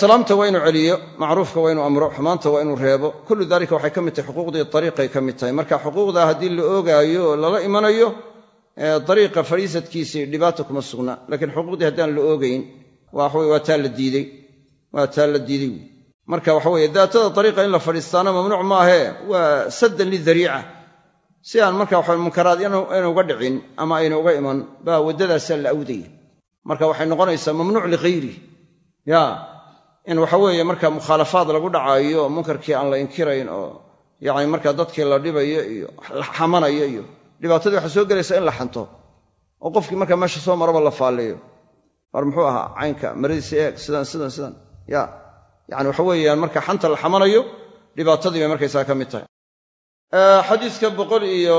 Salaamta waa inuu celiyo macruufka waa inuu amro xumaanta waa inuu reebo. Kullu dalika waxay ka mid tahay xuquuqdii ariiqay ka mid tahay. Marka xuquuqda haddii la oogaayo oo lala imanayo dariiqa fadhiisadkiisii dhibaata kuma sugna. Laakiin xuquuqdii haddaan la oogayn waa taa la diidey waa taa la diidey marka waxa weye daatada dariiqa in la fadhiistaana mamnuuc maahee waa saddan lidariica si aan marka waxa munkaraad ayna uga dhicin ama ayna uga iman baa waddadaasaa la awdaya marka waxay noqonaysaa mamnuuc likhayri ya in waxa weeye marka mukhaalafaad lagu dhacaayo munkarkii aan la inkirayn oo yacni marka dadkii la dhibayo iyo la xamanayo iyo dhibaatadii waxaa soo gelaysa in la xanto. Oo qofkii marka meesha soo maraba la faalleeyo war muxuu ahaa caynka maradiisa eeg sidan sidan sidan. Ya yacni waxa weeyaan marka xanta la xamanayo dhibaatadii bay markaysaa ka mid tahay. Xadiiska boqol iyo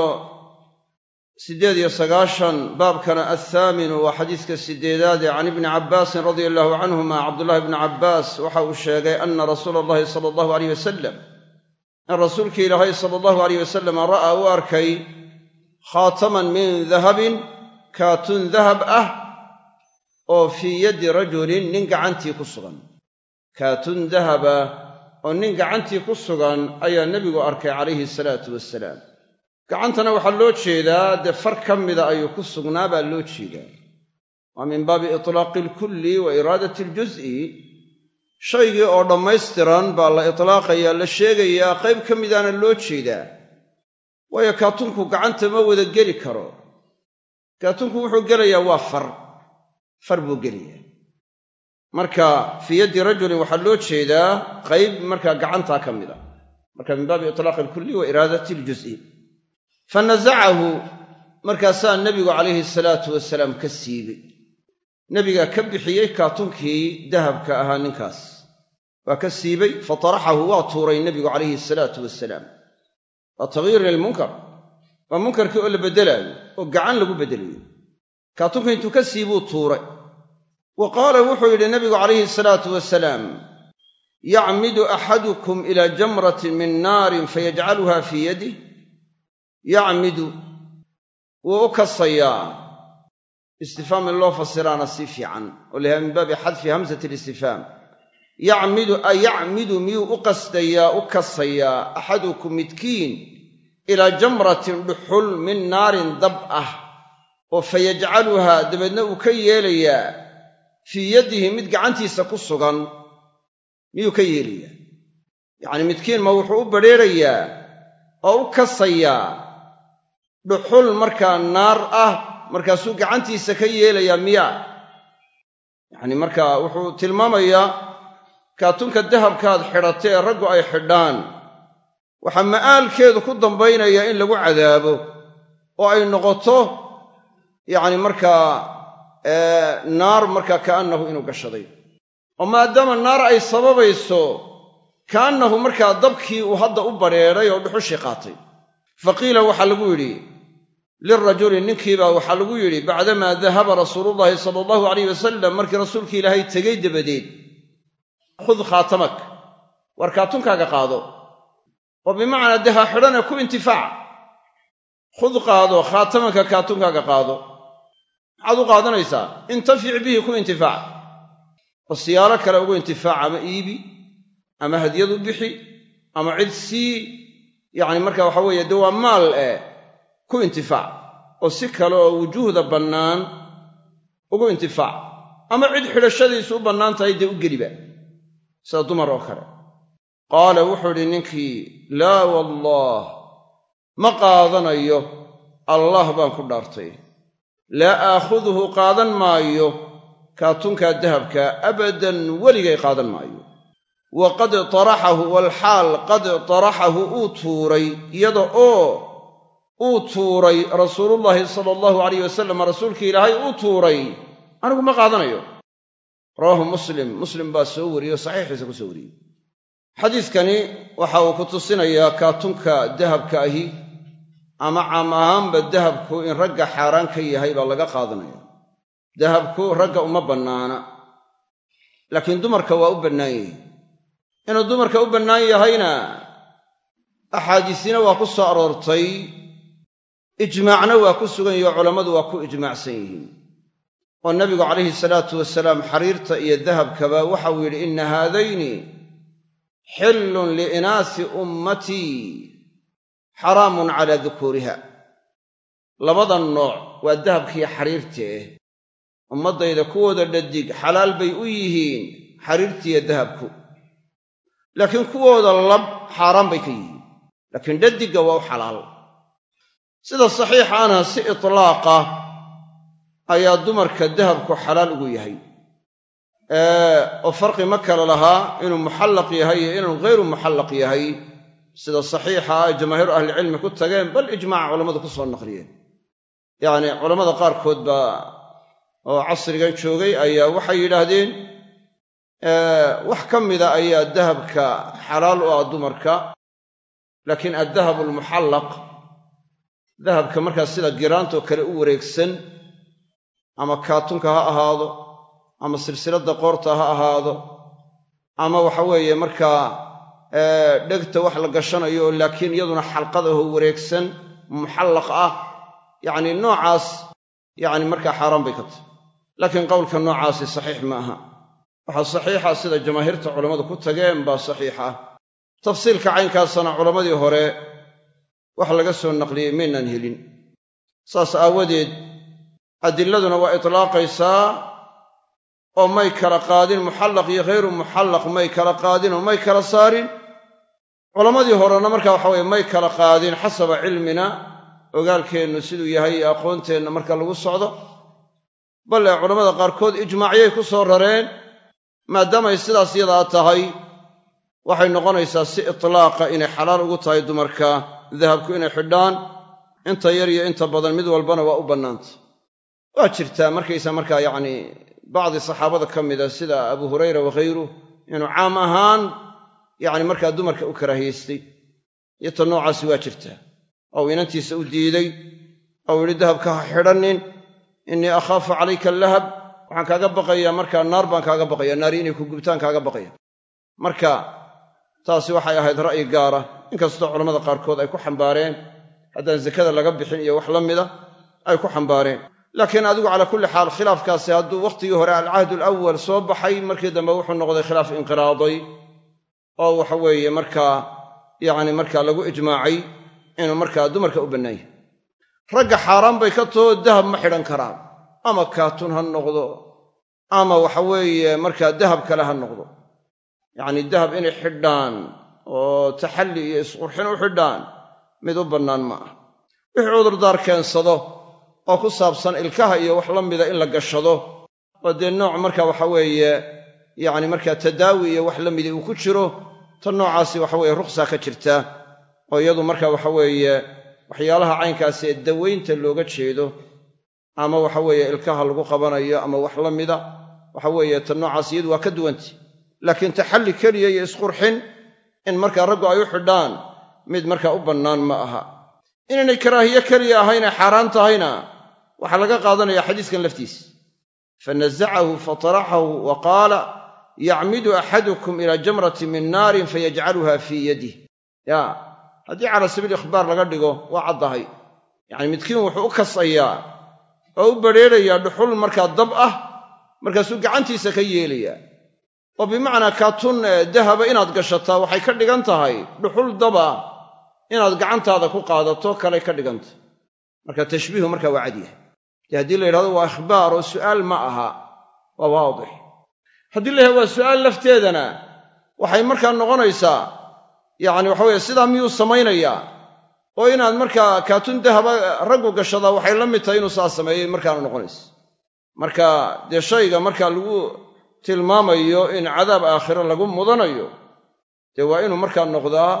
siddeed iyo sagaashan baabkana althaaminu waa xadiiska sideedaade can ibni cabbaasin radia allahu canhuma cabdullahi bni cabbaas waxa uu sheegay ana rasuula allahi sala allahu aleyh wasalam in rasuulkii ilaahay sala allahu aleyh wasalam ra'aa u arkay khaataman min dahabin kaatun dahab ah oo fii yaddi rajulin nin gacantii ku sugan. Kaatun dahaba oo nin gacantii ku sugan ayaa nebigu arkay calayhi salaatu wasalaam gacantana waxaa loo jeedaa dee far ka mida ayuu ku sugnaa baa loo jeedaa. Waa min baabi itlaaqi alkulli wa iraadati aljuz'i. Shaygii oo dhammaystiran baa la itlaaqayaa la sheegayaa qayb ka midaana loo jeedaa. Waayo kaatunku gacanta ma wada geli karo. Kaatunku wuxuu gelayaa waa far. Far buu gelayaa marka fii yaddi rajulin waxaa loo jeedaa qayb markaa gacantaa ka mid a marka min baabi itlaaqi alkulli wa iraadati aljuz'i fa nasacahu markaasaa nebigu calayhi salaatu wasalaam ka siibay nebigaa ka bixiyey kaatunkii dahabka ahaa ninkaas waa ka siibay fa taraxahu waa tuuray nebigu calayhi salaatu wasalaam waa tagyiir lilmunkar waa munkarkii oo la beddelaayo oo gacan lagu beddelayo kaatunka intuu ka siibuu tuuray wa qaala wuxuu yidhi nebigu calayhi salaatu wasalaam yacmidu axadukum ilaa jamratin min naarin fayajcaluha fii yadih yacmidu wuu u kasayaa. Istifaam in loo fasiraana si fiican oo lahaa min baabi xadfi hamsati listifhaam yacmidu a yacmidu miyuu u qasdayaa u kasayaa? Axadukum midkiin ilaa jamratin dhuxul min naarin dab ah oo fayajcaluhaa dabeedna uu ka yeelayaa. Fii yadihi mid gacantiisa ku sugan miyuu ka yeelayaa. Yacnii midkiin ma wuxuu u badrheerayaa oo u kasayaa dhuxul markaa naar ah markaasuu gacantiisa ka yeelayaa miyaa. Yacni markaa wuxuu tilmaamayaa kaatunka dahabkaad xidhatay raggu ay xidhaan. Waxaa ma'aalkeedu ku dambaynaya in lagu cadaabo oo ay noqoto yacni markaa naar markaa ka'annahu inuu gashaday. Oo maadaama naar ay sababayso ka'annahu markaa dabkii uu hadda u badrheedhay oo dhuxushii qaatay. Fa qiila waxaa lagu yidhi lirajuli ninkiibaa waxaa lagu yidhi bacdamaa dahaba rasuulullaahi sala allahu alayh wasalam markii rasuulkii ilaahay tegey dabadeed khud khaatamak war kaatunkaaga qaado oo bimacnaa dee ha xidhane ku intifaac khud qaado khaatamaka kaatunkaaga qaado maxaad u qaadanaysaa intafic bihi ku intifaac oo siyaalo kale ugu intifaac ama iibi ama hadyadu bixi ama cid sii yacni marka waxa weeye dee waa maal eh ku intifaac oo si kale oo wujuuhda bannaan ugu intifaac ama cid xidhashadiisu u bannaan tahay dee u geliba sida dumar oo kale. Qaala wuxuu idhi ninkii laa wallaah ma qaadanayo allah baan ku dhaartay. Laa aakhuduhu qaadan maayo kaatunkaa dahabkaa abadan weligay qaadan maayo. Wa qad taraxahu walxaal qad taraxahu uu tuuray iyada oo uu tuuray rasuulullaahi sala allahu alayh wasalam rasuulkii ilaahay uu tuuray. Anigu ma qaadanayo. Rawaahu muslim. Muslim baa soo wariyey oo saxiixiisa ku soo wariyey. Xadiiskani waxa uu ku tusinayaa kaatunka dahabka ahi ama caam ahaanba dahabku in ragga xaaraan ka yahay baa laga qaadanaya. Dahabku ragga uma bannaana. Laakiin dumarka waa u bannaan yahay inuu dumarka u bannaan yahayna axaadiisina waa ku soo aroortay ijmaacna waa ku sugan yahi oo culammadu waa ku ijmaacsan yihiin. Oo nabigu calayhi salaatu wasalaam xariirta iyo dahabkaba waxau yidhi inna haadayni xillun liinaasi ummatii xaraamun calaa dukuuriha. Labadan nooc waa dahabkiiyo xariirtee ummaddayda kuwooda dhadig xalaal bay u yihiin xariirtiiyo dahabku. Laakiin kuwooda lab xaaraan bay ka yihiin laakiin dhadigga waa u xalaal sida saxiixaana si itlaaqa ayaa dumarka dahabku xalaal ugu yahay. Oo farqi ma kale lahaa inuu muxallaq yahay iyo inuu ghayru muxallaq yahay. Sida saxiixa ay jamaahiiru ahlicilmi ku tageen bal ijmaaca culammadu ku soo naqliyeen. Yacni culammada qaarkood baa oo casrigan joogay ayaa waxay yidhaahdeen wax ka mida ayaa dahabka xalaal u ah dumarka. Laakiin addahabu almuxallaq dahabka markaas sida giraantoo kale u wareegsan ama kaatunka ha ahaado ama silsiladda qoorta ha ahaado ama waxa weeye markaa dhegta wax la gashanayo laakiin iyaduna xalqadaho wareegsan muxallaq ah yacni noocaas yacni markaa xaaraan bay ka tahay. Laakiin qowlka noocaasi saxiix ma aha. Waxaa saxiixa sida jamaahiirta culammadu ku tageen baa saxiixa tafsiilka caynkaasana culammadii hore wax laga soo naqliyey maynaan helin. Saas aawadeed adilladuna waa itlaaqaysaa oo may kala qaadin muxallaq iyo ghayru muxallaq may kala qaadin oo may kala saarin. Culammadii horena marka waxa weye may kala qaadin xasaba cilmina ogaalkeennu siduu yahay iyo aqoonteenna marka lagu socdo. Bal ee culammada qaarkood ijmaacyay ku soo rareen maadaamay sidaas yadaa tahay waxay noqonaysaa si itlaaqa inay xalaal ugu tahay dumarka dahabku inay xidhaan inta yar iyo inta badan mid walbana waa u bannaanta. Waa jirtaa markaysa markaa yacni bacdi saxaabada ka mida sida abu hurayra wakhayruh inuu caam ahaan yacni markaa dumarka u karaahiyeystay iyo ta noocaasi waa jirtaa. Ou inantiisa u diiday ou yidhi dahabka ha xidhannin innii akhaafu calayka allahab. Waxaan kaaga baqayaa markaa naar baan kaaga baqaya naari inay ku gubtaan kaaga baqaya marka taasi waxay ahayd ra'yi gaara. Inkastoo culammada qaarkood ay ku xambaareen haddaan zakada laga bixin iyo wax la mida ay ku xambaareen. Laakiin adigu calaa kulli xaal khilaafkaasi hadduu wakhtigii hore alcahdu alawal soo baxay markii dambe wuxuu noqday khilaaf inqiraaday. Oo waxa weeye markaa yacni markaa lagu ijmaacay inuu markaa dumarka u bannaan yahay ragga xaaraan bay ka taho dahab ma xidhan karaan. Ama kaatun ha noqdo. Ama waxa weeye markaa dahab kale ha noqdo yacni dahab inay xidhaan oo taxalli iyo isqurxin u xidhaan mid u bannaan ma ah wixii cudurdaar keensado oo ku saabsan ilkaha iyo wax la mida in la gashado oo dee nooc marka waxa weeye yacni markaa tadaawi iyo wax la mida uu ku jiro ta noocaasi waxa weeye rukhsaa ka jirta oo iyadu marka waxa weeye waxyaalaha caynkaasi ee dawaynta looga jeedo ama waxa weeye ilkaha lagu qabanayo ama wax la mida waxa weeye ta noocaas iyadu waa ka duwanta laakiin taxalli keliya iyo isqurxin in markaa raggu ay u xidhaan mid markaa u bannaan ma aha. Inaynay karaahiye keliya ahayn ay xaaraan tahayna waxaa laga qaadanaya xadiiskan laftiisa fanazacahu fataraxahu wa qaala yacmidu axadukum ilaa jamratin min naarin fayajcaluha fii yadih ya haddii cala sabiili ikhbaar laga dhigo waa caddahay. Yacni midkiin wuxuu u kasayaa oo u badrheerayaa dhuxul markaa dab ah markaasuu gacantiisa ka yeelayaa oo bimacnaa kaatun dahaba inaad gashataa waxay ka dhigan tahay. Dhuxul daba inaad gacantaada ku qaadato kalay ka dhigantah marka tashbiihu markaa waa cadyahay dee haddii la yidhahdo waa ikhbaar oo su'aal ma aha waa waadix. Haddii la yidhahdo waa su'aal lafteedana waxay markaa noqonaysaa yacni waxa weye sidaa miyuu samaynayaa oo inaad markaa kaatun dahaba raggu gashadaa waxay la mid tahay inuu saa sameeyey markaana noqonaysa. Marka dee shayga markaa lagu tilmaamayo in cadaab aakhiro lagu mudanayo. Dee waa inuu markaa noqdaa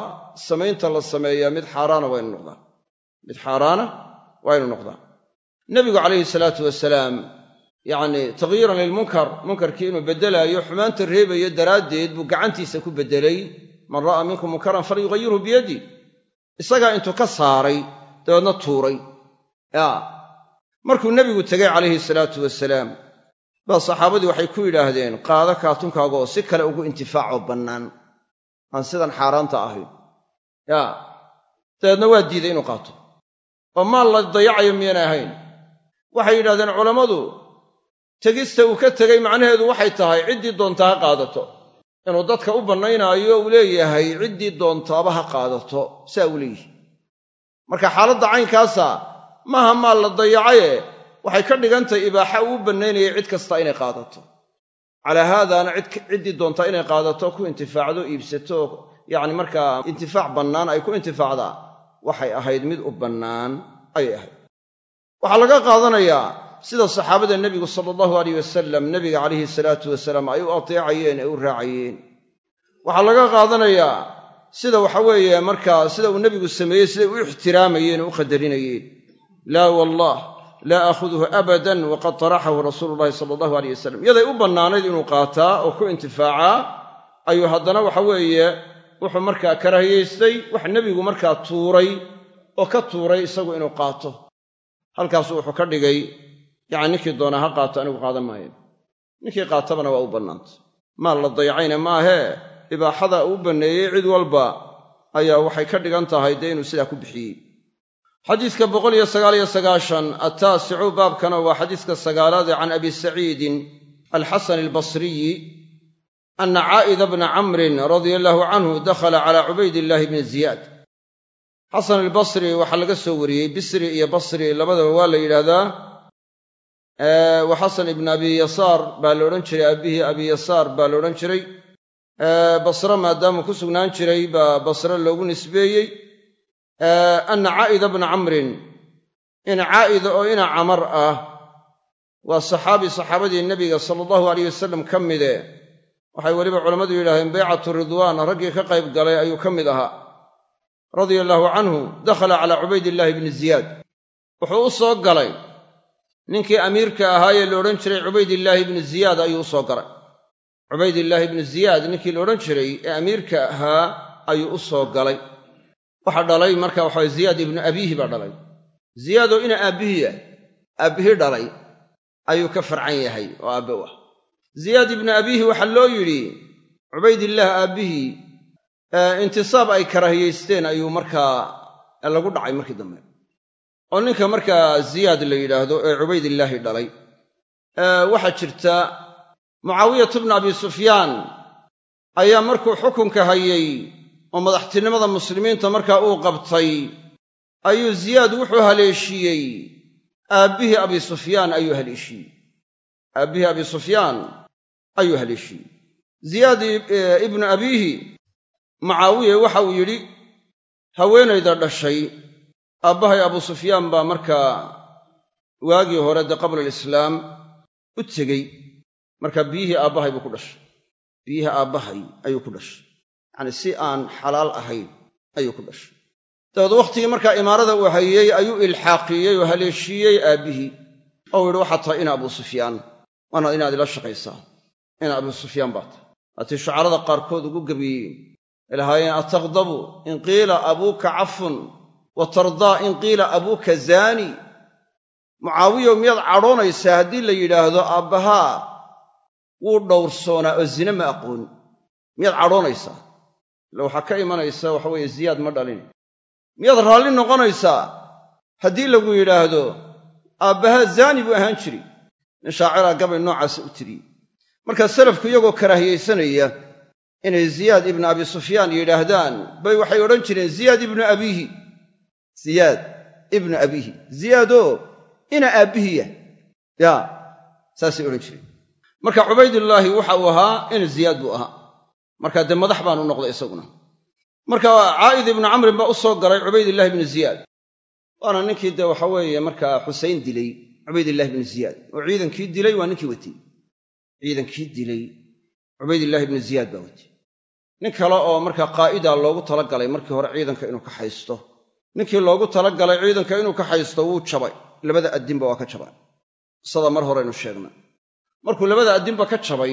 samaynta la sameeyaa mid xaaraana waa inu noqdaa. Mid xaaraana waa inu noqdaa. Nebigu calayhi salaatu wasalaam yacni takhyiiran lilmunkar munkarkii inuu beddelaayo xumaanta reebayo daraaddeed buu gacantiisa ku beddelay. Man ra'aa minkum munkaran falyughayirhu biyaddi isagaa intuu ka saaray dabeedna tuuray. Ya markuu nebigu tegay calayhi salaatu wasalaam baa saxaabadii waxay ku yidhaahdeen qaado kaatunkaaga oo si kale ugu intifaacoo bannaan. Aan sidan xaaraanta ahayn. Ya dabeedna waa diiday inuu qaato. Oo maal la dayacayo miyaynay ahayn. Waxay yidhahdeen culammadu tegista uu ka tegey macnaheedu waxay tahay ciddii doontaa ha qaadato. Inuu dadka u bannaynaayo uu leeyahay ciddii doontaaba ha qaadato. Saa uu leeyihi marka xaaladda caynkaasa maaha maal la dayacaye waxay ka dhigantahay ibaaxa uu bannaynayay cid kasta inay qaadato. Calaa haadaana ciddii doontaa inay qaadato ku intifaacdo iibsato yacni markaa intifaac bannaan ay ku intifaacdaa waxay ahayd mid u bannaan ayay ahayd. Waxaa laga qaadanayaa sida saxaabada nebigu sala allahu alayh wasalam nebiga calayhi salaatu wasalaam ay u ateecayeen ee u raacayeen. Waxaa laga qaadanayaa sida waxa weeye markaa sida uu nebigu sameeyey siday u ixtiraamayeen oo u qadarinayeen. Laa wallah laa aakhuduhu abadan waqad taraxahu rasuulu llahi sala allahu aleyh wasalam yaday u bannaanayd inuu qaataa oo ku intifaacaa ayuu haddana waxa weeye wuxuu markaa karaahiyaystay wax nebigu markaa tuuray oo ka tuuray isagu inuu qaato. Halkaasu wuxuu ka dhigay yacni ninkii doonaa ha qaato anigu qaadan maayo. Ninkii qaatabana waa u bannaantay maal la dayacayna maahee ibaaxada uu banneeyey cid walba ayaa waxay ka dhigan tahay dee inuu sidaa ku bixiyey xadiiska boqoliyo sagaaliyo sagaashan attaasicu baabkana waa xadiiska sagaalaade can abi saciidin alxasan albasriyi ana caa'ida bna camrin radia allaahu canhu dakhala calaa cubaydillaahi bni ziyaad. Xasan albasri waxaa laga soo wariyey bisri iyo basri labadaba waa la yidhaahdaa wa xasan ibn abi yasaar baa la odhan jiray aabihii abi yasaar baa la odhan jiray basre maadaamuu ku sugnaan jiray baa basre loogu nisbeeyey anna caa'ida bna camrin in caa'ida oo ina camar ah waa saxaabi saxaabadii nebiga sala allahu alayh wasalam ka mide. Waxay weliba culammadu yidhahdeen baycatu ridwaan raggii ka qayb galay ayuu ka mid ahaa. Radia allaahu canhu dakhala calaa cubaydillaahi bni ziyaad. Wuxuu u soo galay. Ninkii amiirka ahaayee la odhan jiray cubaydillaahi ibnu ziyaad ayuu u soo galay. Cubaydillaahi ibnu ziyaad ninkii la odhan jiray ee amiirka ahaa ayuu u soo galay waxaa dhalay marka waxawa ziyaad ibnu abiihi baa dhalay. Ziyaadoo ina aabbihii dhalay ayuu ka farcan yahay oo aabbe u ah. Ziyaad ibnu abiihi waxaa loo yidhi cubaydillaah aabbihii intisaab ay karaahiyaysteen ayuu markaa lagu dhacay markii dambe. Oo ninka markaa ziyaad la yidhaahdo ee cubaydillaahi dhalay waxaa jirta mucaawiyatu bnu abi sufyaan ayaa markuu xukunka hayey oo madaxtinimada muslimiinta markaa uu qabtay ayuu ziyaad wuxuu haleeshiiyey aabbihii abi sufyaan ayuu haleeshiiyey aabbihii abi sufyaan ayuu haleeshiiyey ziyaad ibnu abiihi mucaawiye waxa uu yidhi haweenayda dhashay aabbahay abu sufyaan baa markaa waagii hore dee qabla alislaam u tegey. Markaa biyihii aabbahay buu ku dhashay. Biyihii aabbahay ayuu ku dhashay yacanii si aan xalaal ahayn ayuu ku dhashay. Dabeed wakhtigii markaa imaarada uu hayey ayuu ilxaaqiyey oo haleeshiiyey aabbihii ou yidhi waxaad tahay ina abu sufyaan waana inaad ila shaqaysaa ina abu sufyaan baa tahay waatii shucarada qaarkood ugu gebiyeen ilahaayeen ataqdabu in qiila abuuka cafun wa tardaa in qiila abuuka zaani. Mucaawiyow miyaad cadhoonaysaa haddii la yidhaahdo aabbahaa wuu dhowrsoonaa oo zine ma aqoon. Miyaad cadhoonaysaa ille waxaa ka imanaysa waxa weeye ziyaad ma dhalin. Miyaad raalli noqonaysaa haddii lagu yidhaahdo aabbahaa zaani buu ahaan jiri. Nin shaaciraa gabay noocaasa u tiriyey markaa salafku iyagoo karaahiyaysanaya inay ziyaad ibnu abi sufyaan yidhaahdaan bay waxay odhan jireen ziyaad ibnu abiihi. Ziyaad ibnu abiihi. Ziyaadoo ina aabbihiya yaa saasay odhan jireen. Marka cubaydullaahi waxa uu ahaa ina ziyaad buu ahaa markaa dee madax baanu noqday isaguna. Marka caa'id ibnu camrin baa u soo galay cubaydillahi ibnu ziyaad. Waana ninkii dee waxa weeye markaa xusayn dilay cubaydillahi ibnu ziyaad. Oo ciidankii dilay waa ninkii watiyey ciidankii dilay cubaydillahi ibnu ziyaad baa watiyey nin kale oo markaa qaa'ida loogu talagalay markii hore ciidanka inuu ka haysto. Ninkii loogu talagalay ciidanka inuu ka haysto wuu jabay. Labada addinba waa ka jabay. Qisada mar horeynu sheegnay markuu labada addinba ka jabay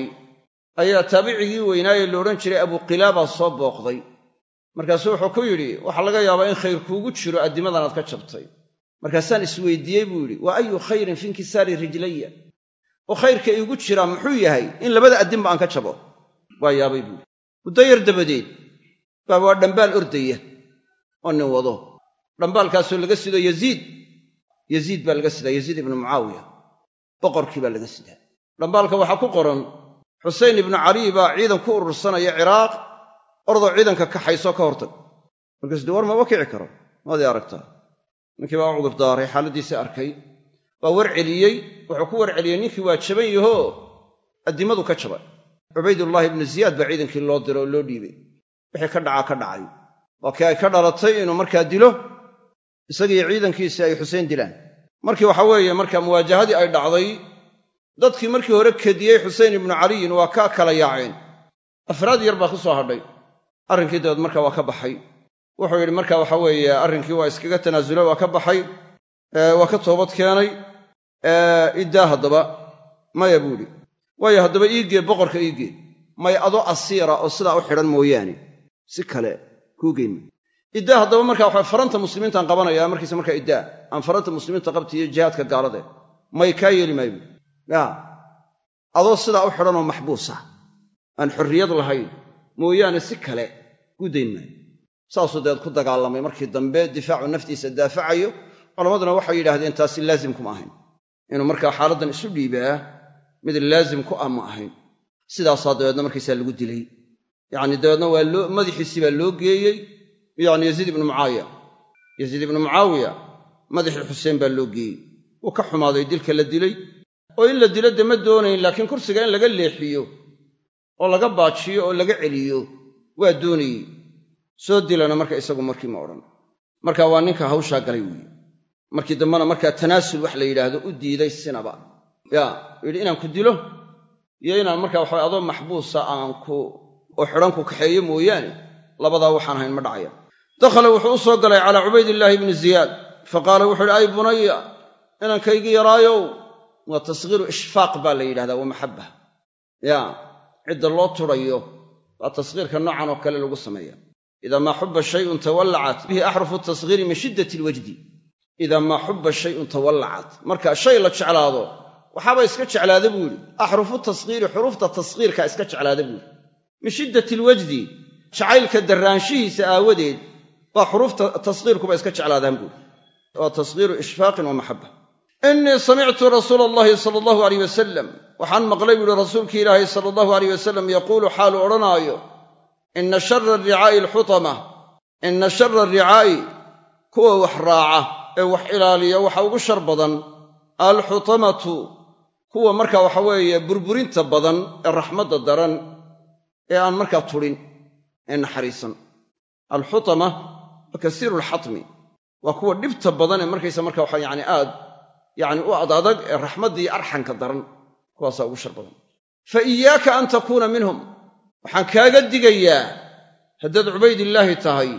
ayaa taabicigii weynaaye la odhan jiray abuqilaaba soo booqday. Markaasuu wuxuu ku yidhi waxaa laga yaabaa in khayr kuugu jiro addimadanaad ka jabtay. Markaasaan isweydiiyey buu yidhi wa ayu khayrin fi inkisaari rijlaya oo khayrka iigu jiraa muxuu yahay in labada addinba aan ka jabo? Waa yaabay buuhi muddo yar dabadeed baa waa dhambaal ordaya oo nin wado. Dhambaalkaasoo laga sido yaziid. Yaziid baa laga sidaa yaziid ibnu mucaawiya. Boqorkii baa laga sidaa. Dhambaalka waxaa ku qoran xusein ibnu caliy baa ciidan ku urursanaya ciraaq ordoo ciidanka kaxaysoo ka hortag. Markaas de war maba kici karo maadii aragtaa ninkii baa u cudurdaaray xaaladiisii arkay. Waa war celiyey wuxuu ku war celiyey ninkii waa jaban yahoo addimadu ka jabay cubaydullaahi ibnu ziyaad baa ciidankii loo diray oo loo dhiibay. Wixii ka dhacaa ka dhacay. Waa kii ay ka dhalatay inuu markaa dilo isagiiyo ciidankiisii ay xuseen dilaan. Markii waxa weeye markaa muwaajahadii ay dhacday dadkii markii hore kediyey xusein ibnu caliyin waa ka kala yaaceen. Afraad yar baa ku soo hadhay. Arrinkii dabeed markaa waa ka baxay. Wuxuu yidhi marka waxa weeye arrinkii waa iskaga tanaasula waa ka baxay. Waa ka toobad keenay. Iddaa haddaba maya buu idhi waayo haddaba iigee boqorka iigee may adoo asiira oo sidaa u xidhan mooyaane. Si kale kuu geyn. May iddaa haddaba marka waxa faranta muslimiintaan qabanaya markiisa markaa iddaa. Aan faranta muslimiinta qabtiiyo jihaadka gaalade may kaa yeeli maayo. buui adoo sidaa u xidhanoo maxbuusa aan xorriyad lahayn mooyaane si kale kuu dayn maayo saasuu deed ku dagaalamay markii dambe difaacu naftiisa daafacayo culammaduna waxay yidhaahdeen taasi laazim kuma ahayn. Inuu markaa xaaladdan isu dhiibaa mid laazim ku ah ma ahayn. Sidaasaa dabeedna markaysaa lagu dilay. Yacni dabeedna waa loo madaxiisii baa loo geeyey. Yacni yaziid ibnu mucaawiya yaziid ibnu mucaawiya madaxii xuseen baa loo geeyey. Wuu ka xumaaday dilka la dilay oo in la dilo de ma doonayn laakiin kursiga in laga leexiyo oo laga baajiyo oo laga celiyo waa doonayey. Soo dilana marka isagu markii ma odhan. Marka waa ninka hawshaa galay weeye markii dambena markaa tanaasul wax la yidhaahdo u diiday sinaba. Ya yidhi inaan ku dilo? Iyo inaan markaa waxabay adoo maxbuusa aan ku oo xidhan ku kaxeeyo mooyaane labadaa waxaan ahayn ma dhacaya. Dakhala wuxuu u soo galay calaa cubaydillaahi ibni ziyaad. Fa qaala wuxuu yidhi ay bunaya inankaygi yaraayow waa tasghiiru ishfaaq baa la yidhahdaa waa maxabba. Ya cidda loo turayo waa tasghiirka noocan oo kale lagu sameeya idaa maa xubba shayun tawallacat bihi axrufu tasghiiri min shiddati alwajdi. Idaa maa xubba shayun tawallacat marka shay la jeclaado waxaaba iska jeclaada buu yidhi. Axrufu tasghiiri xuruufta tasghiirka iska jeclaada buu yidhi. Min shiddati alwajdi jacaylka darraanshihiisa aawadeed baa xuruufta tasghiirkuba iska jeclaadaan buuri waa tasghiiru ishfaaqin wa maxabba innii samictu rasuula allahi sala allahu alayh wasalam waxaan maqlay buuhi rasuulkii ilaahay sala allahu alayh wasalam yaquulu xaalu odhanaayo inna shara aricaa'i alxutama inna shara aricaa'i kuwa wax raaca ee wax ilaaliya waxa ugu shar badan alxutamatu kuwa marka waxa weeye burburinta badan ee raxmadda daran ee aan markaa tudhin ee naxariisan. Alxutama wa kasiiru alxatmi waa kuwa dhibta badan ee markaysa marka waxa aad yacni u ad adag ee raxmaddii arxanka daran kuwaasaa ugu shar badan. Fa iyaaka an takuuna minhum. Waxaan kaaga digayaa haddaad cubaydillaahi tahay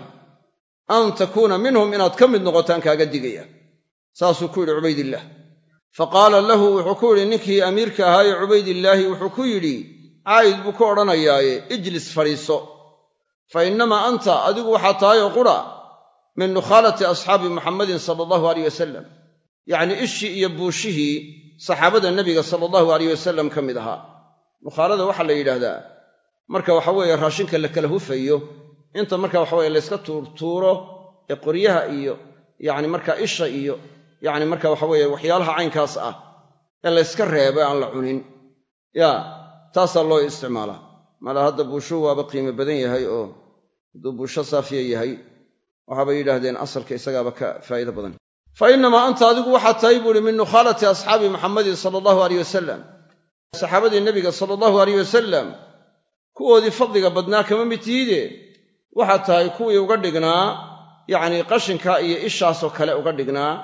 an takuuna minhum inaad ka mid noqotaan kaaga digayaa. Saasuu ku yidhi cubaydillaah fa qaala lahu wuxuu ku yidhi ninkii amiirka ahaayee cubaydillaahi wuxuu ku yidhi caa'id buu ku odhanayaaye ijlis fadhiiso. Fa innamaa anta adigu waxaa tahay oo qura min nukhaalati asxaabi muxammadin sala allahu aleyh wasalam yacnii ishii iyo buushihii saxaabada nebiga sala allahu aleyh wasalam ka mid ahaa. Nukhaalada waxaa la yidhaahdaa marka waxa weeye raashinka la kala hufayo inta marka waxaweye layska tuurtuuro ee qoryaha iyo yacni marka isha iyo yacni marka waxaweeye waxyaalaha caynkaas ah ee layska reebo aan la cunin. Yaa taasaa loo isticmaalaa. Mala hadda buushuhu waaba qiimo badan yahay oo hadduu buusho saafiya yahay waxaabay yidhaahdeen asalka isagaaba ka faa'iido badan fa innamaa anta adigu waxaad tahay buuhi min nukhaalati asxaabi muxammadin sala allahu aleyh wasalam saxaabadii nebiga sala allahu aleyh wasalam kuwoodii fadliga badnaa kama mid tihiide waxaad tahay kuwii uga dhignaa yacnii qashinka iyo ishaasoo kale uga dhignaa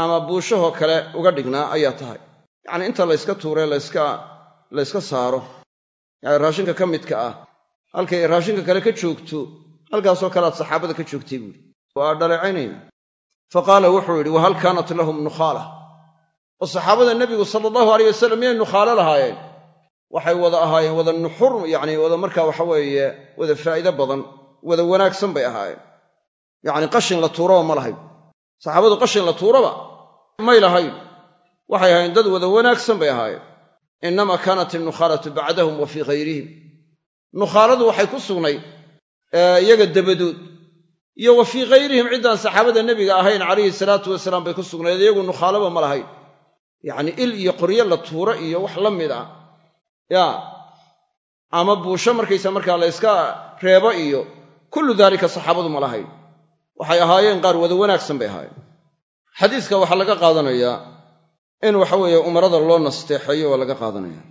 ama buushahoo kale uga dhignaa ayaa tahay. Yacnii inta layska tuuree layska layska saaro. Yacni raashinka ka midka ah. Halkay raashinka kale ka joogto halkaasoo kale aad saxaabada ka joogtay buuhi waa dhaleecaynayna fa qaala wuxuu yidhi wahal kaanat lahum nukhaala? Oo saxaabada nebigu sala allahu aleyh wasalam miyay nukhaalo lahaayeen. Waxay wada ahaayeen wada nuxur yacni wada markaa waxa weeye wada faa'iido badan wada wanaagsan bay ahaayeen. Yacni qashin la tuuraba ma lahayn. Saxaabadu qashin la tuuraba may lahayn. Waxay ahaayeen dad wada wanaagsan bay ahaayeen. Innamaa kaanat alnukhaalatu bacdahum wa fii hayrihim nukhaaladu waxay ku sugnayd iyaga dabadood iyo wa fii hayrihim ciddaan saxaabada nebiga ahayn calayhi salaatu wasalaam bay ku sugnayd iyagu nukhaalaba ma lahayn. Yacni il iyo qoryo la tuuro iyo wax la mid ah. Yaa ama buusho markaysa markaa la yska reebo iyo kullu daalika saxaabadu ma lahayn. Waxay ahaayeen qaar wada wanaagsan bay ahaayeen. Xadiiska waxaa laga qaadanayaa in waxa weeye umarada loo nasteexeeyo waa laga qaadanaya.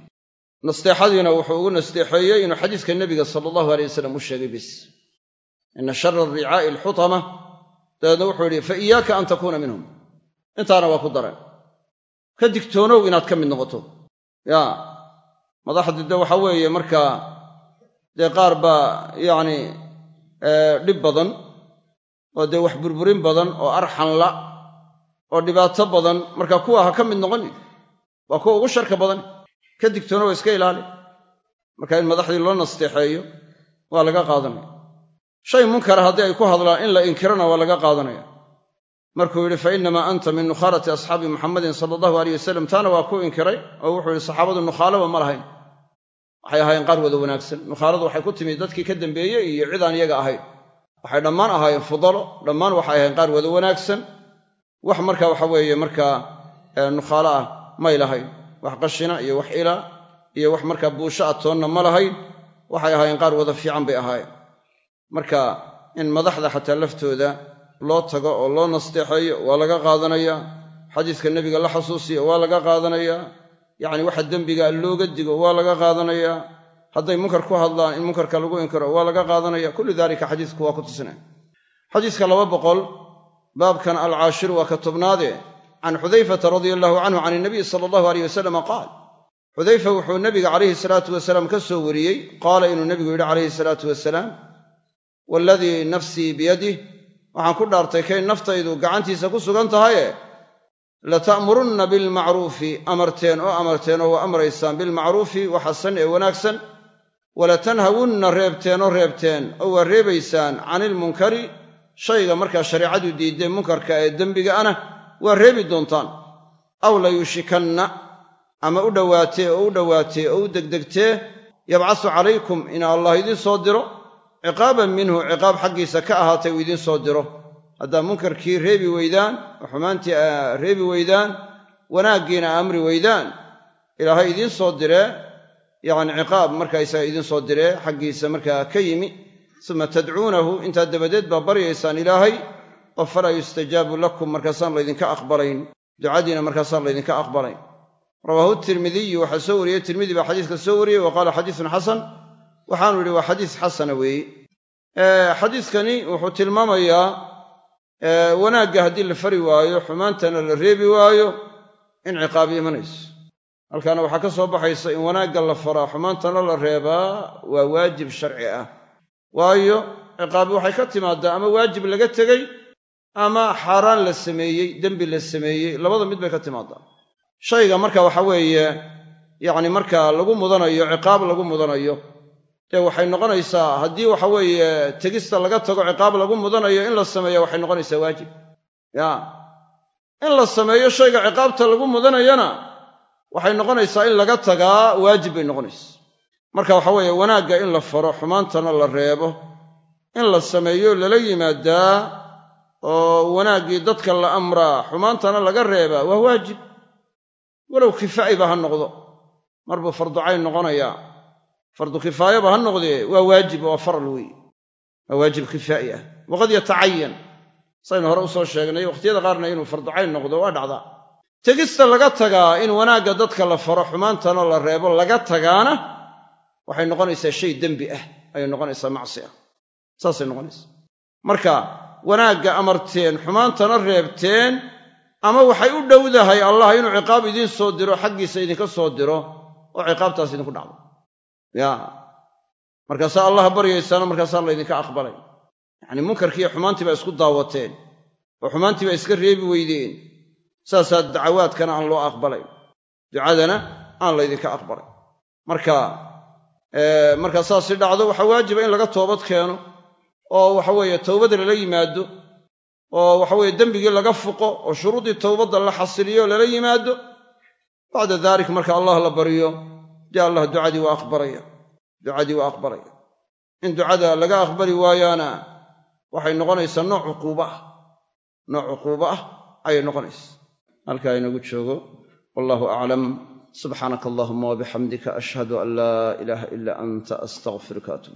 Nasteexadiina wuxuu ugu nasteexeeyey inuu xadiiska nebiga sala allahu alay wasalam u sheegay bis ina shara alricaa'i alxutama dabeedna wuxuu yidhi fa iyaaka an takuuna minhum intaana waa ku dareen ka digtoonow inaad ka mid noqoto yaa madaxdii de waxa weeye markaa dee qaar baa yacni dhib badan oo dee wax burburin badan oo arxanla oo dhibaato badan marka kuwa ha ka mid noqoni waa kuwa ugu sharka badan ka digtoona waa iska ilaali marka in madaxdii loo nasteexeeyo waa laga qaadanaya shay munkara haddii ay ku hadlaan in la inkirana waa laga qaadanaya. Markuu yidhi fa innamaa anta min nukhaalati asxaabi muxamadin sala allahu aleyh wasalam taana waa ku inkiray oo wuxuu yidhi saxaabadu nukhaalaba ma lahayn. Waxay ahaayeen qaar wada wanaagsan. Nukhaaladu waxay ku timi dadkii ka dambeeyey iyo cid aan iyaga ahayn. Waxay dhammaan ahaayeen fudalo dhammaan waxay ahayn qaar wada wanaagsan. Wax marka waxa weeye markaa nukhaalo ah may lahayn. Wax qashina iyo wax ila iyo wax markaa buusho a toonna ma lahayn. Waxay ahaayeen qaar wada fiican bay ahaayeen marka in madaxda xataa laftooda loo tago oo loo nasteexeeyo waa laga qaadanayaa xadiiska nebiga la xasuusiyo waa laga qaadanayaa yacni waxa dembiga looga digo waa laga qaadanayaa hadday munkar ku hadlaan in munkarka lagu inkiro waa laga qaadanaya. Kullu daalika xadiisku waa ku tusinaya xadiiska laba boqol baabkan alcaashiru waa ka tobnaade can xudayfata radia allahu canhu can inabiy sala allahu aleyh wasalama qaal xudayfa wuxuu nebiga calayhi salaatu wasalaam ka soo wariyey. Qaala inuu nebigu yidhi calayhi salaatu wasalaam waaladii nafsii biyadih waxaan ku dhaartay kay naftaydu gacantiisa ku sugan tahaye? Lata'murunna bilmacruufi amarteen oo amarteen oo waa amraysaan bilmacruufi waxasan ee wanaagsan. Walatanhawunna reebteen oo reebteen oo waa reebaysaan canilmunkari shayga markaa shareecadu diiddee munkarka ee dembiga ana waa reebi doontaan. Aw layushikanna ama u dhowaatee oo u dhowaatee oo u degdegtee yabcasu calaykum in allah idiin soo diro ciqaaban minhu ciqaab xaggiisa ka ahaatay uu idiin soo diro. Haddaa munkarkii reebi weydaan oo xumaantii aa reebi weydaan wanaaggiina amri weydaan ilaahay idiin soo diree yacni ciqaab markaa isaga idiin soo diree xaggiisa markaa ka yimi suma tadcuunahu intaa dabadeed baa baryaysaan ilaahay oo falaa yustajaabu lakum markaasaan laydinka aqbalayn. Ducadiina markaasaan laydinka aqbalayn. Rawaahu tirmidiyu waxaa soo wariyey tirmidi baa xadiiska soo wariyey wa qaala xadiisun xasan waxaanu yidhi waa xadiis xasana weeye xadiiskani wuxuu tilmaamayaa wanaagga haddii la fari waayo xumaantana la reebi waayo in ciqaabi imanayso. Halkaana waxaa ka soo baxaysa in wanaagga la faraa xumaantana la reebaa waa waajib sharci ah. Waayo ciqaabi waxay ka timaadaa ama waajib laga tegey ama xaaraan la sameeyey dembi la sameeyey labada mid bay ka timaadaa. Shayga marka waxa weeye yacni marka lagu mudanayo ciqaab lagu mudanayo dee waxay noqonaysaa haddii waxa weeye tegista laga tago ciqaab lagu mudanayo in la sameeyo waxay noqonaysaa waajib. Ya. In la sameeyo shayga ciqaabta lagu mudanayana waxay noqonaysaa in laga tagaa waajib bay noqonaysaa. Marka waxa weeye wanaagga in la faro xumaantana la reebo. In la sameeyo lala yimaadaa oo wanaaggii dadka la amraa xumaantana laga reebaa waa waajib. Walow kifaa'iba ha noqdo. Mar buu farducayn noqonayaa fardu kifaayaba ha noqdee waa waajib waa faral weeye waa waajib kifaa'i ah waqad yatacayan saynu hore u soo sheegnay wakhtiyada qaarna inuu farducayn noqdo waa dhacdaa. Tegista laga tagaa in wanaagga dadka la faro xumaantana la reebo laga tagaana waxay noqonaysaa shay dembi ah ayay noqonaysaa macsi ah. Saasay noqonaysaa. Marka wanaagga amarteen xumaantana reebteen ama waxay u dhowdahay allah inuu ciqaab idiin soo diro xaggiisa idinka soo diro oo ciqaabtaas idinku dhacdo ya. Markaasaa allah baryaysaana markaasaa laydinka aqbalay. Yacni munkarkiiyo xumaantii baa isku daawateen oo xumaantii baa iska reebi weydeen. Saasaa dacawaadkana aan loo aqbalay. Ducadana aan laydinka aqbalay. Marka markaa saasi dhacdo waxaa waajiba in laga toobad keeno oo waxaweeye towbad lala yimaado oo waxaweye dembigii laga fuqo oo shuruudii towbadda la xasiliyo lala yimaado. Bacda dalik marka allah la baryo dee allah ducadii waa aqbalaya ducadii waa aqbalaya in ducada laga aqbali waayaana waxay noqonaysaa nooc cuquubo ah nooc cuquubo ah ayay noqonaysaa halkaa inagu joogo wallahu aclam subxaanaka allahuma wabixamdika ashhadu an laa ilaaha ila anta astaqfiruka atub